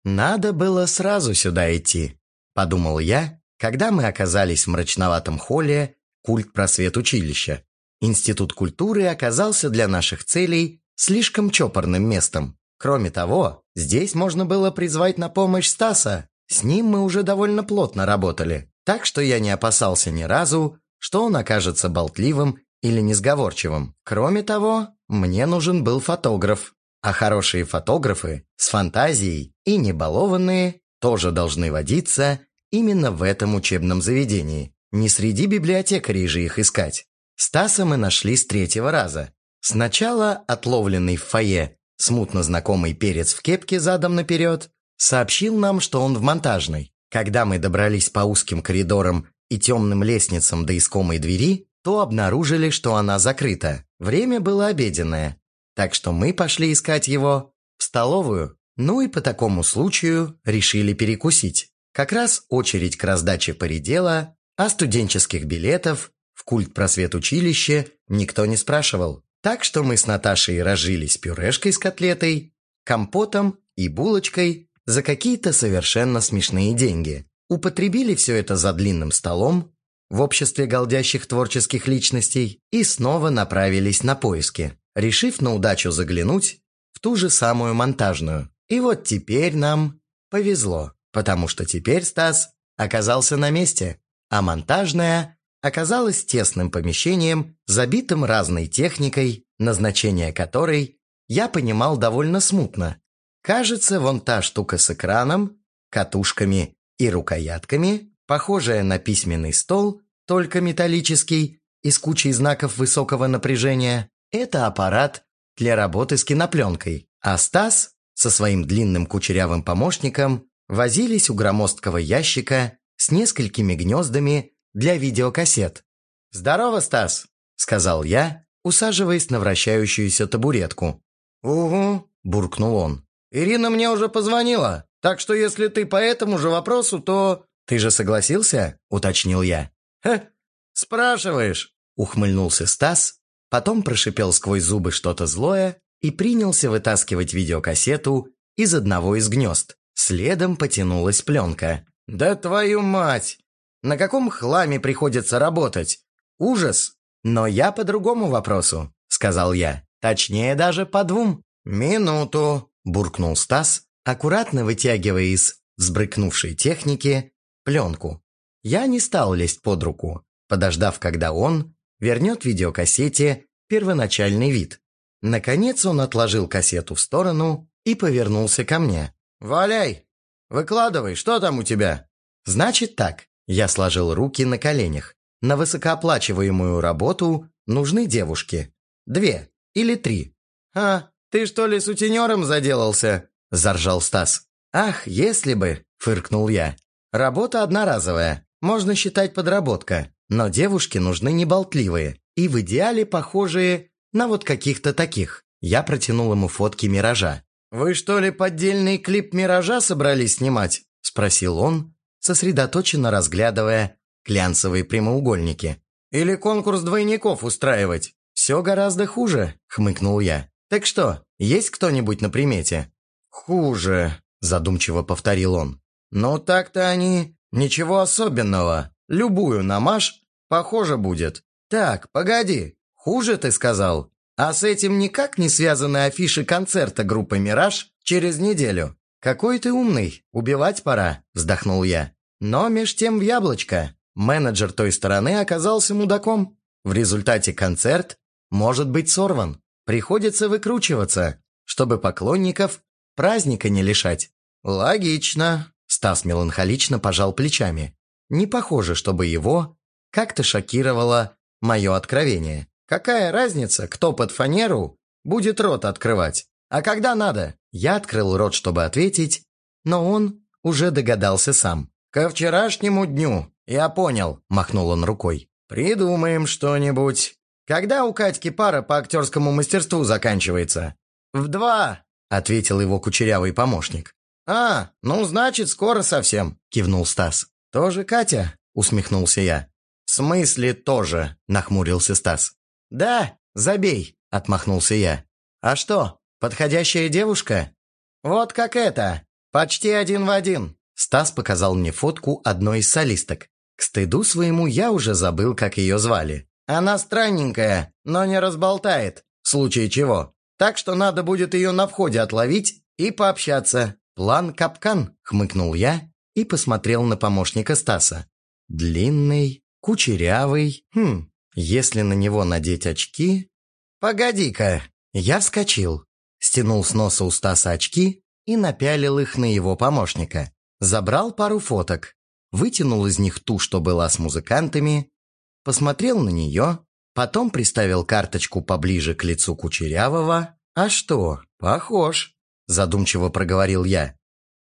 «Надо было сразу сюда идти», — подумал я когда мы оказались в мрачноватом холле культ просвет училища, Институт культуры оказался для наших целей слишком чопорным местом. Кроме того, здесь можно было призвать на помощь Стаса. С ним мы уже довольно плотно работали, так что я не опасался ни разу, что он окажется болтливым или несговорчивым. Кроме того, мне нужен был фотограф. А хорошие фотографы с фантазией и небалованные тоже должны водиться именно в этом учебном заведении. Не среди библиотекарей же их искать. Стаса мы нашли с третьего раза. Сначала отловленный в фойе смутно знакомый перец в кепке задом наперед сообщил нам, что он в монтажной. Когда мы добрались по узким коридорам и темным лестницам до искомой двери, то обнаружили, что она закрыта. Время было обеденное, так что мы пошли искать его в столовую. Ну и по такому случаю решили перекусить. Как раз очередь к раздаче поредела, а студенческих билетов в культ просвет училище никто не спрашивал. Так что мы с Наташей разжились пюрешкой с котлетой, компотом и булочкой за какие-то совершенно смешные деньги. Употребили все это за длинным столом в обществе голдящих творческих личностей и снова направились на поиски, решив на удачу заглянуть в ту же самую монтажную. И вот теперь нам повезло потому что теперь Стас оказался на месте, а монтажная оказалась тесным помещением, забитым разной техникой, назначение которой я понимал довольно смутно. Кажется, вон та штука с экраном, катушками и рукоятками, похожая на письменный стол, только металлический и с кучей знаков высокого напряжения, это аппарат для работы с кинопленкой, а Стас со своим длинным кучерявым помощником возились у громоздкого ящика с несколькими гнездами для видеокассет. «Здорово, Стас!» – сказал я, усаживаясь на вращающуюся табуретку. «Угу», – буркнул он. «Ирина мне уже позвонила, так что если ты по этому же вопросу, то...» «Ты же согласился?» – уточнил я. «Хе, спрашиваешь?» – ухмыльнулся Стас, потом прошипел сквозь зубы что-то злое и принялся вытаскивать видеокассету из одного из гнезд. Следом потянулась пленка. «Да твою мать! На каком хламе приходится работать? Ужас!» «Но я по другому вопросу», — сказал я. «Точнее, даже по двум». «Минуту», — буркнул Стас, аккуратно вытягивая из взбрыкнувшей техники пленку. Я не стал лезть под руку, подождав, когда он вернет видеокассете первоначальный вид. Наконец он отложил кассету в сторону и повернулся ко мне. «Валяй! Выкладывай, что там у тебя?» «Значит так». Я сложил руки на коленях. На высокооплачиваемую работу нужны девушки. Две или три. «А, ты что ли сутенером заделался?» – заржал Стас. «Ах, если бы!» – фыркнул я. «Работа одноразовая, можно считать подработка, но девушки нужны неболтливые и в идеале похожие на вот каких-то таких». Я протянул ему фотки «Миража». «Вы что ли поддельный клип «Миража» собрались снимать?» – спросил он, сосредоточенно разглядывая глянцевые прямоугольники. «Или конкурс двойников устраивать?» «Все гораздо хуже», – хмыкнул я. «Так что, есть кто-нибудь на примете?» «Хуже», – задумчиво повторил он. «Ну так-то они... Ничего особенного. Любую намажь, похоже будет. Так, погоди. Хуже ты сказал?» А с этим никак не связаны афиши концерта группы «Мираж» через неделю. «Какой ты умный, убивать пора», – вздохнул я. Но меж тем в яблочко. Менеджер той стороны оказался мудаком. В результате концерт может быть сорван. Приходится выкручиваться, чтобы поклонников праздника не лишать. Логично. Стас меланхолично пожал плечами. Не похоже, чтобы его как-то шокировало мое откровение. Какая разница, кто под фанеру будет рот открывать? А когда надо? Я открыл рот, чтобы ответить, но он уже догадался сам. «Ко вчерашнему дню, я понял», – махнул он рукой. «Придумаем что-нибудь. Когда у Катьки пара по актерскому мастерству заканчивается?» «В два», – ответил его кучерявый помощник. «А, ну, значит, скоро совсем», – кивнул Стас. «Тоже Катя?» – усмехнулся я. «В смысле тоже?» – нахмурился Стас. «Да, забей», – отмахнулся я. «А что, подходящая девушка?» «Вот как это. Почти один в один». Стас показал мне фотку одной из солисток. К стыду своему я уже забыл, как ее звали. «Она странненькая, но не разболтает, в случае чего. Так что надо будет ее на входе отловить и пообщаться. План капкан», — хмыкнул я и посмотрел на помощника Стаса. Длинный, кучерявый. Хм, если на него надеть очки... Погоди-ка. Я вскочил, стянул с носа у Стаса очки и напялил их на его помощника. Забрал пару фоток, вытянул из них ту, что была с музыкантами, посмотрел на нее, потом приставил карточку поближе к лицу Кучерявого. «А что, похож», – задумчиво проговорил я.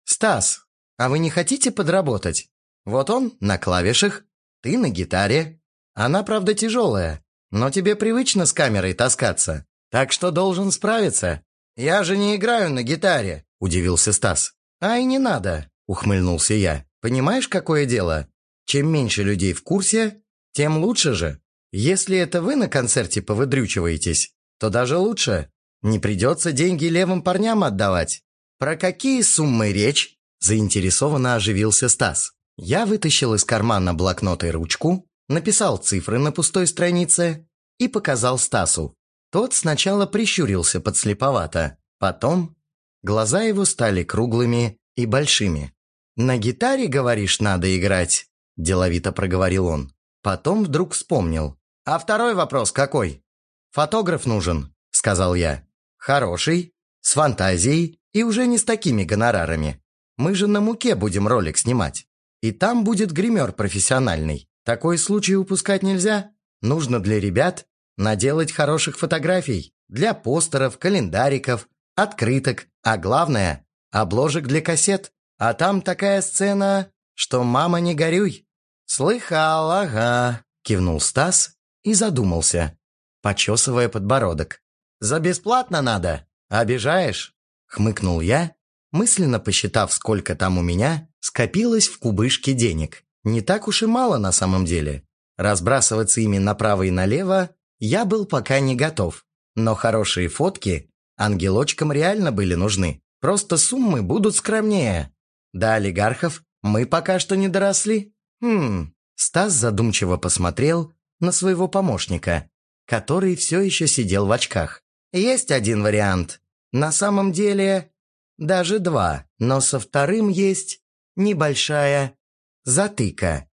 «Стас, а вы не хотите подработать? Вот он на клавишах, ты на гитаре. Она, правда, тяжелая, но тебе привычно с камерой таскаться, так что должен справиться. Я же не играю на гитаре», – удивился Стас. «А и не надо», – ухмыльнулся я. «Понимаешь, какое дело? Чем меньше людей в курсе, тем лучше же. Если это вы на концерте повыдрючиваетесь, то даже лучше. Не придется деньги левым парням отдавать. Про какие суммы речь? Заинтересованно оживился Стас. Я вытащил из кармана блокнот и ручку, написал цифры на пустой странице и показал Стасу. Тот сначала прищурился подслеповато, потом глаза его стали круглыми и большими. «На гитаре, говоришь, надо играть?» – деловито проговорил он. Потом вдруг вспомнил. «А второй вопрос какой?» «Фотограф нужен», – сказал я. «Хороший, с фантазией и уже не с такими гонорарами. Мы же на муке будем ролик снимать. И там будет гример профессиональный. Такой случай упускать нельзя. Нужно для ребят наделать хороших фотографий. Для постеров, календариков, открыток. А главное, обложек для кассет. А там такая сцена, что мама не горюй. «Слыхал, ага», – кивнул Стас и задумался, почесывая подбородок. «За бесплатно надо? Обижаешь?» – хмыкнул я мысленно посчитав, сколько там у меня, скопилось в кубышке денег. Не так уж и мало на самом деле. Разбрасываться ими направо и налево я был пока не готов. Но хорошие фотки ангелочкам реально были нужны. Просто суммы будут скромнее. До олигархов мы пока что не доросли. Хм, Стас задумчиво посмотрел на своего помощника, который все еще сидел в очках. Есть один вариант. На самом деле, даже два, но со вторым есть небольшая затыка.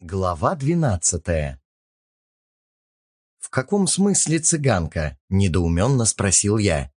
Глава двенадцатая «В каком смысле цыганка?» – недоуменно спросил я.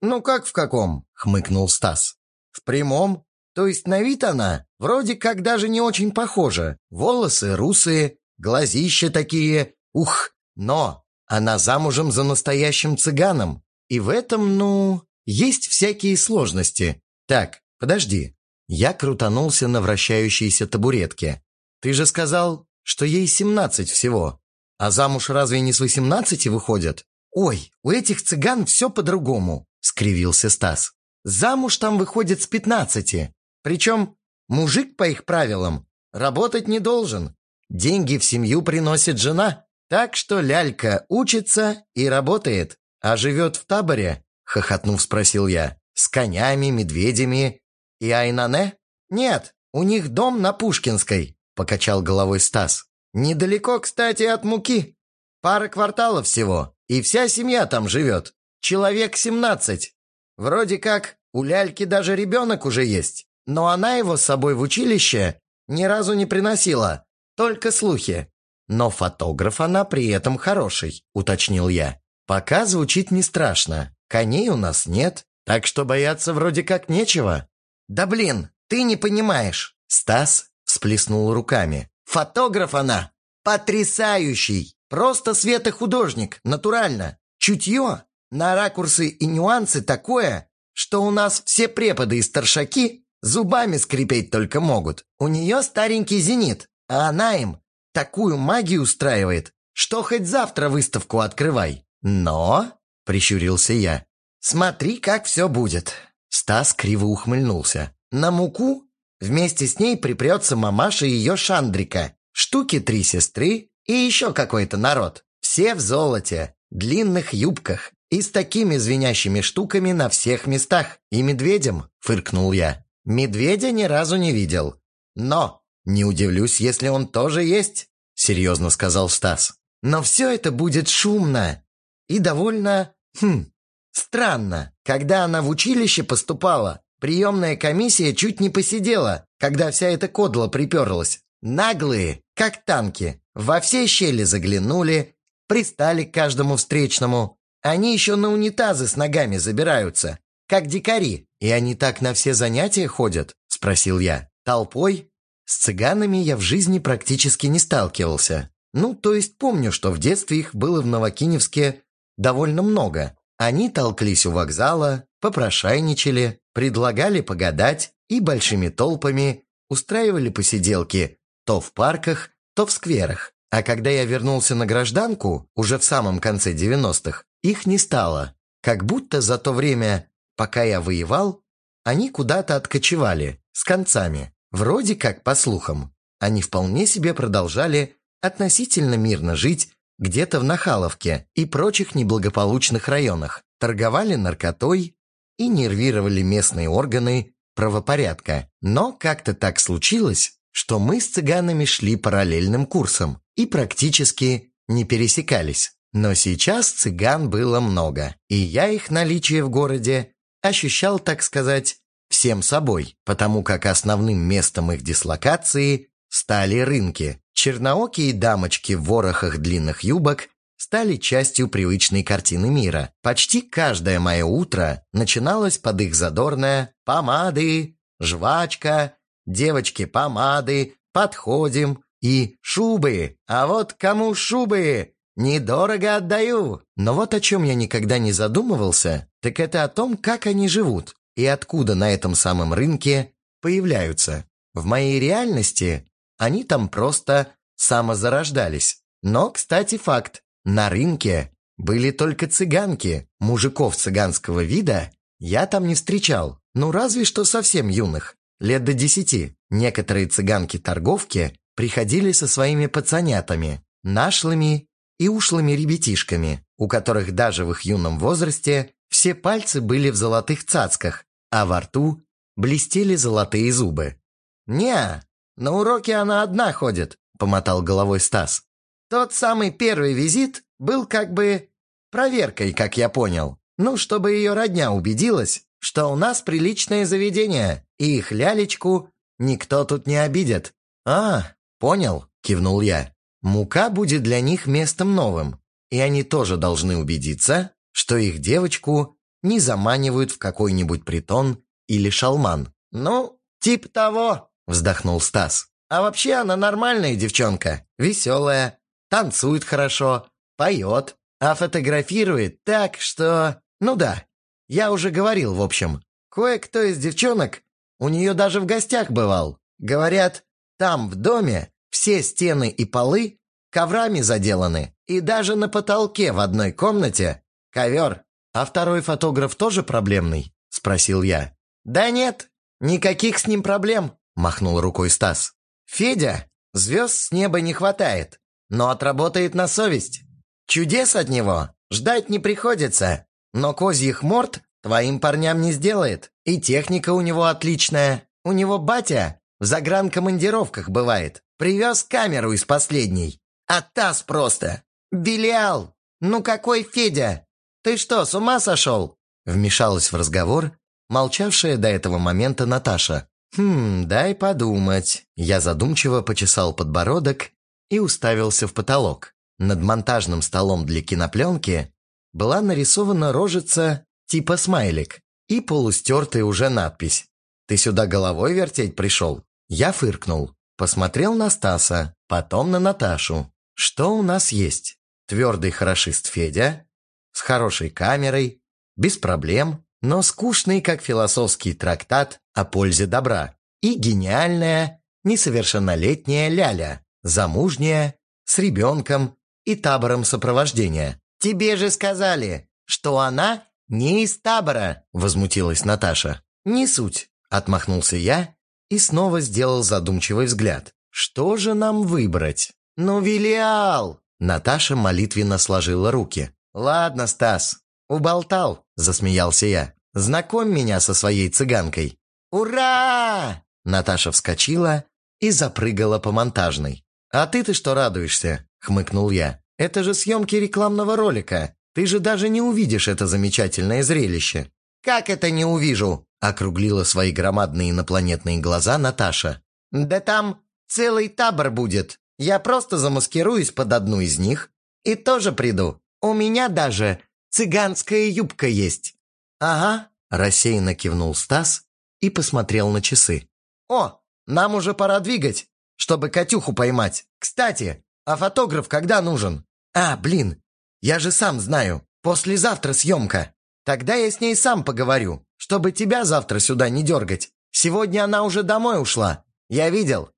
«Ну как в каком?» – хмыкнул Стас. «В прямом. То есть на вид она вроде как даже не очень похожа. Волосы русые, глазища такие, ух, но она замужем за настоящим цыганом. И в этом, ну, есть всякие сложности. Так, подожди. Я крутанулся на вращающейся табуретке. Ты же сказал, что ей семнадцать всего. А замуж разве не с восемнадцати выходят? Ой, у этих цыган все по-другому, скривился Стас. Замуж там выходит с пятнадцати. Причем мужик по их правилам работать не должен. Деньги в семью приносит жена. Так что лялька учится и работает, а живет в таборе хохотнув спросил я. «С конями, медведями и Айнане?» «Нет, у них дом на Пушкинской», — покачал головой Стас. «Недалеко, кстати, от Муки. Пара кварталов всего, и вся семья там живет. Человек семнадцать. Вроде как у Ляльки даже ребенок уже есть, но она его с собой в училище ни разу не приносила, только слухи. Но фотограф она при этом хороший», — уточнил я. «Пока звучит не страшно. Коней у нас нет, так что бояться вроде как нечего. «Да блин, ты не понимаешь!» Стас всплеснул руками. «Фотограф она! Потрясающий! Просто светохудожник, натурально! Чутье на ракурсы и нюансы такое, что у нас все преподы и старшаки зубами скрипеть только могут. У нее старенький зенит, а она им такую магию устраивает, что хоть завтра выставку открывай. Но, — прищурился я, — смотри, как все будет. Стас криво ухмыльнулся. На муку вместе с ней припрется мамаша ее шандрика, штуки три сестры и еще какой-то народ. Все в золоте, длинных юбках и с такими звенящими штуками на всех местах. И медведем, фыркнул я. Медведя ни разу не видел. Но не удивлюсь, если он тоже есть, серьезно сказал Стас. Но все это будет шумно и довольно, хм, странно. Когда она в училище поступала, приемная комиссия чуть не посидела, когда вся эта кодла приперлась. Наглые, как танки, во все щели заглянули, пристали к каждому встречному. Они еще на унитазы с ногами забираются, как дикари. И они так на все занятия ходят?» – спросил я. «Толпой?» С цыганами я в жизни практически не сталкивался. Ну, то есть помню, что в детстве их было в Новокиневске довольно много. Они толклись у вокзала, попрошайничали, предлагали погадать и большими толпами устраивали посиделки то в парках, то в скверах. А когда я вернулся на гражданку, уже в самом конце 90-х, их не стало. Как будто за то время, пока я воевал, они куда-то откочевали, с концами. Вроде как, по слухам, они вполне себе продолжали относительно мирно жить где-то в Нахаловке и прочих неблагополучных районах, торговали наркотой и нервировали местные органы правопорядка. Но как-то так случилось, что мы с цыганами шли параллельным курсом и практически не пересекались. Но сейчас цыган было много, и я их наличие в городе ощущал, так сказать, всем собой, потому как основным местом их дислокации стали рынки. Черноокие дамочки в ворохах длинных юбок стали частью привычной картины мира. Почти каждое мое утро начиналось под их задорное «помады», «жвачка», «девочки помады», «подходим» и «шубы». А вот кому шубы? Недорого отдаю. Но вот о чем я никогда не задумывался, так это о том, как они живут и откуда на этом самом рынке появляются. В моей реальности они там просто самозарождались. Но, кстати, факт. На рынке были только цыганки, мужиков цыганского вида я там не встречал, ну разве что совсем юных, лет до десяти. Некоторые цыганки-торговки приходили со своими пацанятами, нашлыми и ушлыми ребятишками, у которых даже в их юном возрасте все пальцы были в золотых цацках, а во рту блестели золотые зубы. «Не, на уроки она одна ходит», — помотал головой Стас. Тот самый первый визит был как бы проверкой, как я понял. Ну, чтобы ее родня убедилась, что у нас приличное заведение, и их лялечку никто тут не обидит. «А, понял», — кивнул я. «Мука будет для них местом новым, и они тоже должны убедиться, что их девочку не заманивают в какой-нибудь притон или шалман». «Ну, тип того», — вздохнул Стас. «А вообще она нормальная девчонка, веселая, танцует хорошо, поет, а фотографирует так, что... Ну да, я уже говорил, в общем. Кое-кто из девчонок у нее даже в гостях бывал. Говорят, там, в доме, все стены и полы коврами заделаны, и даже на потолке в одной комнате ковер. А второй фотограф тоже проблемный? Спросил я. Да нет, никаких с ним проблем, махнул рукой Стас. Федя, звезд с неба не хватает но отработает на совесть. Чудес от него ждать не приходится, но козьих морд твоим парням не сделает. И техника у него отличная. У него батя в загранкомандировках бывает. Привез камеру из последней. А таз просто. Белиал. Ну какой Федя? Ты что, с ума сошел? Вмешалась в разговор молчавшая до этого момента Наташа. «Хм, дай подумать». Я задумчиво почесал подбородок и уставился в потолок. Над монтажным столом для кинопленки была нарисована рожица типа смайлик и полустертая уже надпись Ты сюда головой вертеть пришел?» Я фыркнул. Посмотрел на Стаса, потом на Наташу. Что у нас есть? Твердый хорошист Федя, с хорошей камерой, без проблем, но скучный, как философский трактат о пользе добра. И гениальная, несовершеннолетняя Ляля, замужняя, с ребенком и табором сопровождения. «Тебе же сказали, что она не из табора!» – возмутилась Наташа. «Не суть», – отмахнулся я и снова сделал задумчивый взгляд. «Что же нам выбрать?» «Ну, Велиал!» Наташа молитвенно сложила руки. «Ладно, Стас, уболтал», – засмеялся я. «Знакомь меня со своей цыганкой». «Ура!» Наташа вскочила и запрыгала по монтажной. «А ты-то что радуешься?» – хмыкнул я. «Это же съемки рекламного ролика. Ты же даже не увидишь это замечательное зрелище». «Как это не увижу?» – округлила свои громадные инопланетные глаза Наташа. «Да там целый табор будет. Я просто замаскируюсь под одну из них и тоже приду. У меня даже цыганская юбка есть». «Ага», – рассеянно кивнул Стас и посмотрел на часы. «О, нам уже пора двигать, чтобы Катюху поймать. Кстати, а фотограф когда нужен? А, блин, я же сам знаю, послезавтра съемка. Тогда я с ней сам поговорю, чтобы тебя завтра сюда не дергать. Сегодня она уже домой ушла. Я видел».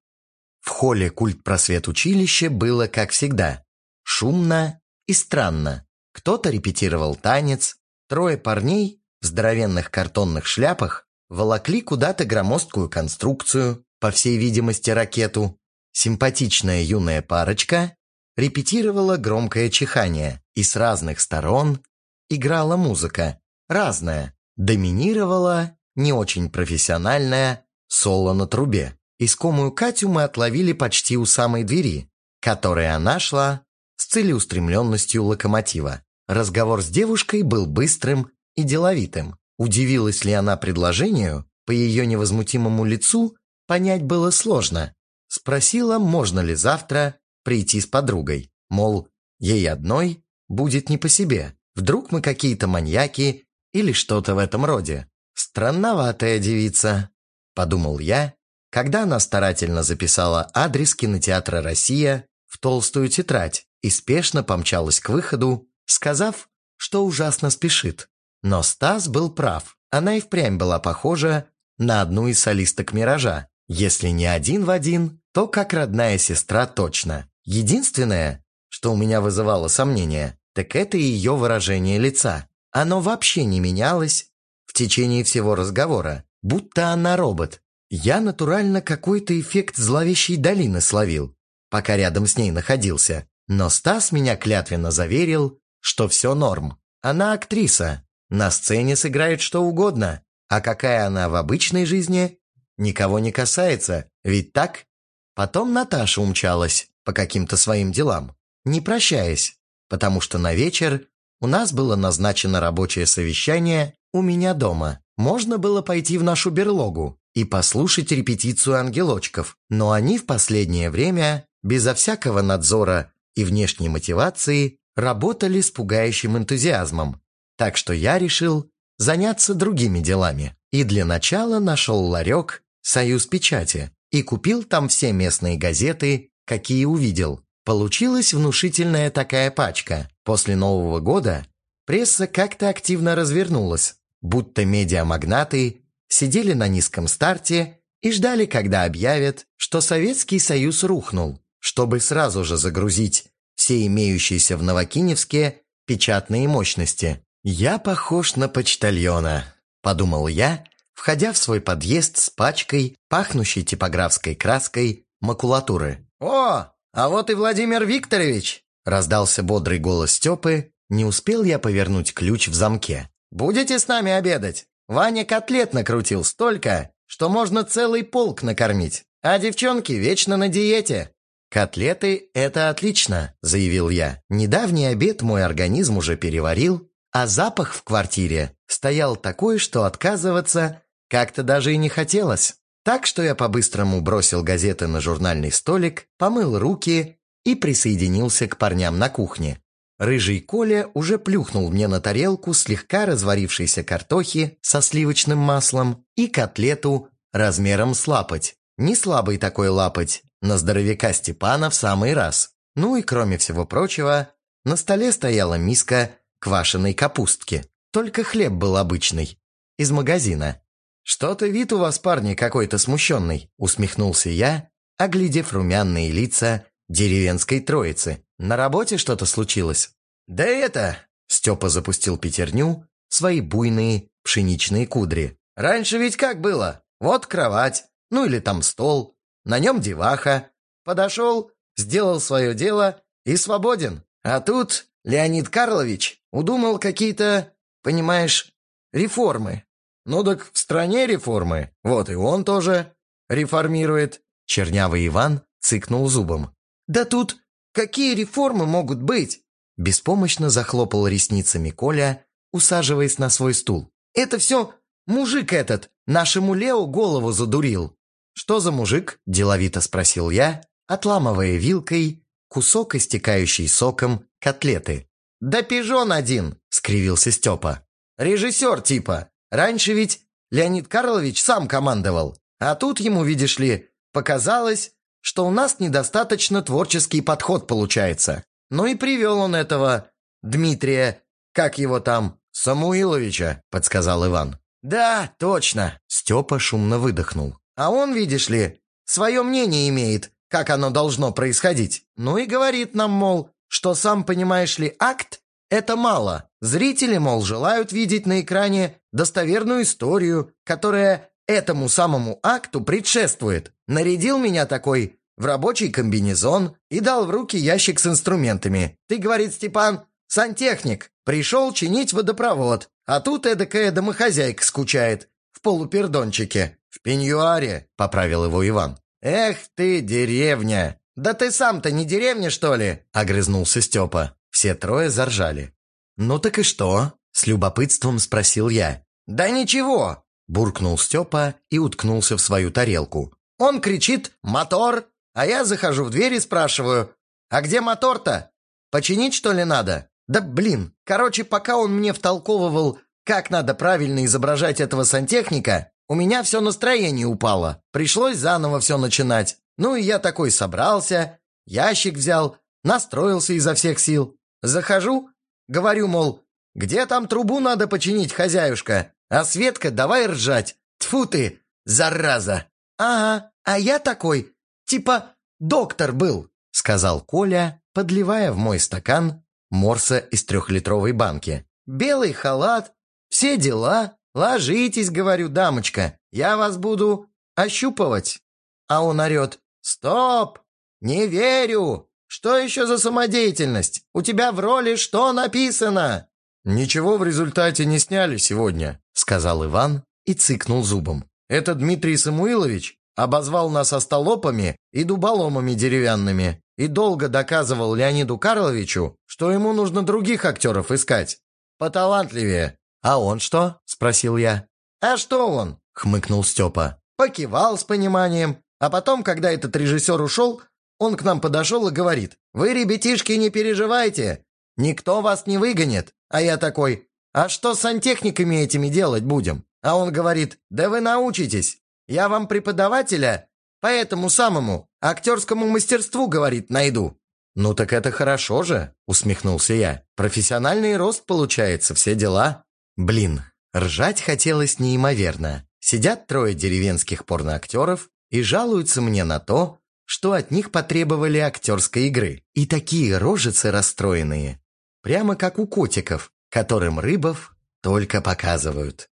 В холле культ просвет училища было, как всегда, шумно и странно. Кто-то репетировал танец, трое парней в здоровенных картонных шляпах волокли куда-то громоздкую конструкцию, по всей видимости ракету. Симпатичная юная парочка репетировала громкое чихание, и с разных сторон играла музыка, разная, доминировала не очень профессиональная соло на трубе. Искомую Катю мы отловили почти у самой двери, которой она шла с целеустремленностью локомотива. Разговор с девушкой был быстрым и деловитым. Удивилась ли она предложению, по ее невозмутимому лицу понять было сложно. Спросила, можно ли завтра прийти с подругой. Мол, ей одной будет не по себе. Вдруг мы какие-то маньяки или что-то в этом роде. Странноватая девица, подумал я, когда она старательно записала адрес кинотеатра «Россия» в толстую тетрадь и спешно помчалась к выходу, сказав, что ужасно спешит. Но Стас был прав. Она и впрямь была похожа на одну из солисток «Миража». Если не один в один, то как родная сестра точно. Единственное, что у меня вызывало сомнения, так это ее выражение лица. Оно вообще не менялось в течение всего разговора, будто она робот. Я натурально какой-то эффект зловещей долины словил, пока рядом с ней находился. Но Стас меня клятвенно заверил, что все норм. Она актриса, на сцене сыграет что угодно, а какая она в обычной жизни, никого не касается, ведь так? Потом Наташа умчалась по каким-то своим делам, не прощаясь, потому что на вечер у нас было назначено рабочее совещание у меня дома. Можно было пойти в нашу берлогу и послушать репетицию ангелочков, но они в последнее время, безо всякого надзора и внешней мотивации, работали с пугающим энтузиазмом. Так что я решил заняться другими делами. И для начала нашел ларек «Союз печати» и купил там все местные газеты, какие увидел. Получилась внушительная такая пачка. После Нового года пресса как-то активно развернулась, будто медиамагнаты сидели на низком старте и ждали, когда объявят, что Советский Союз рухнул, чтобы сразу же загрузить все имеющиеся в Новокиневске печатные мощности. «Я похож на почтальона», – подумал я, входя в свой подъезд с пачкой, пахнущей типографской краской, макулатуры. «О, а вот и Владимир Викторович!» – раздался бодрый голос Степы. Не успел я повернуть ключ в замке. «Будете с нами обедать? Ваня котлет накрутил столько, что можно целый полк накормить, а девчонки вечно на диете». «Котлеты – это отлично», – заявил я. «Недавний обед мой организм уже переварил, а запах в квартире стоял такой, что отказываться как-то даже и не хотелось. Так что я по-быстрому бросил газеты на журнальный столик, помыл руки и присоединился к парням на кухне. Рыжий Коля уже плюхнул мне на тарелку слегка разварившейся картохи со сливочным маслом и котлету размером с лапоть. Не слабый такой лапоть, на здоровяка Степана в самый раз. Ну и кроме всего прочего, на столе стояла миска квашеной капустки. Только хлеб был обычный, из магазина. «Что-то вид у вас, парни, какой-то смущенный», усмехнулся я, оглядев румяные лица деревенской троицы. «На работе что-то случилось?» «Да это...» Степа запустил пятерню свои буйные пшеничные кудри. «Раньше ведь как было? Вот кровать, ну или там стол, на нем деваха. Подошел, сделал свое дело и свободен. А тут Леонид Карлович удумал какие-то, понимаешь, реформы. Ну так в стране реформы, вот и он тоже реформирует. Чернявый Иван цыкнул зубом. «Да тут какие реформы могут быть?» Беспомощно захлопал ресницами Коля, усаживаясь на свой стул. «Это все мужик этот нашему Лео голову задурил». «Что за мужик?» – деловито спросил я, отламывая вилкой кусок, истекающий соком, котлеты. «Да пижон один!» – скривился Степа. «Режиссер типа. Раньше ведь Леонид Карлович сам командовал. А тут ему, видишь ли, показалось, что у нас недостаточно творческий подход получается. Ну и привел он этого Дмитрия, как его там, Самуиловича, подсказал Иван. Да, точно. Степа шумно выдохнул. А он, видишь ли, свое мнение имеет, как оно должно происходить. Ну и говорит нам, мол, что сам, понимаешь ли, акт – это мало. Зрители, мол, желают видеть на экране достоверную историю, которая этому самому акту предшествует. Нарядил меня такой в рабочий комбинезон и дал в руки ящик с инструментами. Ты, говорит Степан, сантехник, пришел чинить водопровод, а тут эдакая домохозяйка скучает в полупердончике. В пеньюаре, поправил его Иван. Эх ты, деревня! Да ты сам-то не деревня, что ли? Огрызнулся Степа. Все трое заржали. «Ну так и что?» – с любопытством спросил я. «Да ничего!» Буркнул Степа и уткнулся в свою тарелку. Он кричит «Мотор!», а я захожу в дверь и спрашиваю «А где мотор-то? Починить, что ли, надо?» Да блин, короче, пока он мне втолковывал, как надо правильно изображать этого сантехника, у меня все настроение упало. Пришлось заново все начинать. Ну и я такой собрался, ящик взял, настроился изо всех сил. Захожу, говорю, мол, где там трубу надо починить, хозяюшка? А Светка давай ржать. Тфу ты, зараза. Ага, а я такой, типа доктор был, сказал Коля, подливая в мой стакан морса из трехлитровой банки. Белый халат, все дела. Ложитесь, говорю, дамочка, я вас буду ощупывать. А он орет, стоп, не верю. Что еще за самодеятельность? У тебя в роли что написано? «Ничего в результате не сняли сегодня», — сказал Иван и цыкнул зубом. «Это Дмитрий Самуилович обозвал нас остолопами и дуболомами деревянными и долго доказывал Леониду Карловичу, что ему нужно других актеров искать. Поталантливее». «А он что?» — спросил я. «А что он?» — хмыкнул Степа. Покивал с пониманием, а потом, когда этот режиссер ушел, он к нам подошел и говорит, «Вы, ребятишки, не переживайте, никто вас не выгонит. А я такой, а что с сантехниками этими делать будем? А он говорит, да вы научитесь. Я вам преподавателя по этому самому актерскому мастерству, говорит, найду. Ну так это хорошо же, усмехнулся я. Профессиональный рост получается, все дела. Блин, ржать хотелось неимоверно. Сидят трое деревенских порноактеров и жалуются мне на то, что от них потребовали актерской игры. И такие рожицы расстроенные. Прямо как у котиков, которым рыбов только показывают.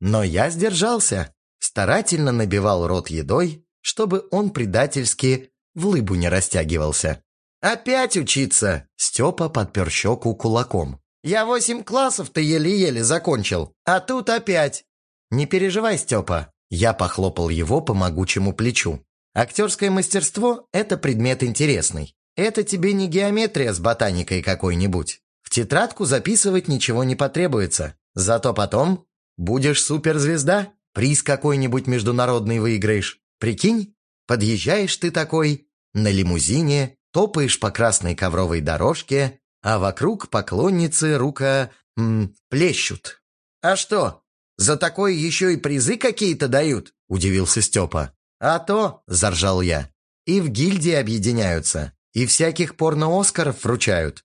Но я сдержался, старательно набивал рот едой, чтобы он предательски в лыбу не растягивался. «Опять учиться!» Степа подпер щеку кулаком. «Я восемь классов-то еле-еле закончил, а тут опять!» «Не переживай, Степа!» Я похлопал его по могучему плечу. «Актерское мастерство – это предмет интересный. Это тебе не геометрия с ботаникой какой-нибудь. В тетрадку записывать ничего не потребуется. Зато потом будешь суперзвезда, приз какой-нибудь международный выиграешь. Прикинь, подъезжаешь ты такой на лимузине, топаешь по красной ковровой дорожке, а вокруг поклонницы рука м, плещут. А что, За такое еще и призы какие-то дают?» – удивился Степа. «А то», – заржал я, – «и в гильдии объединяются, и всяких порно-оскаров вручают.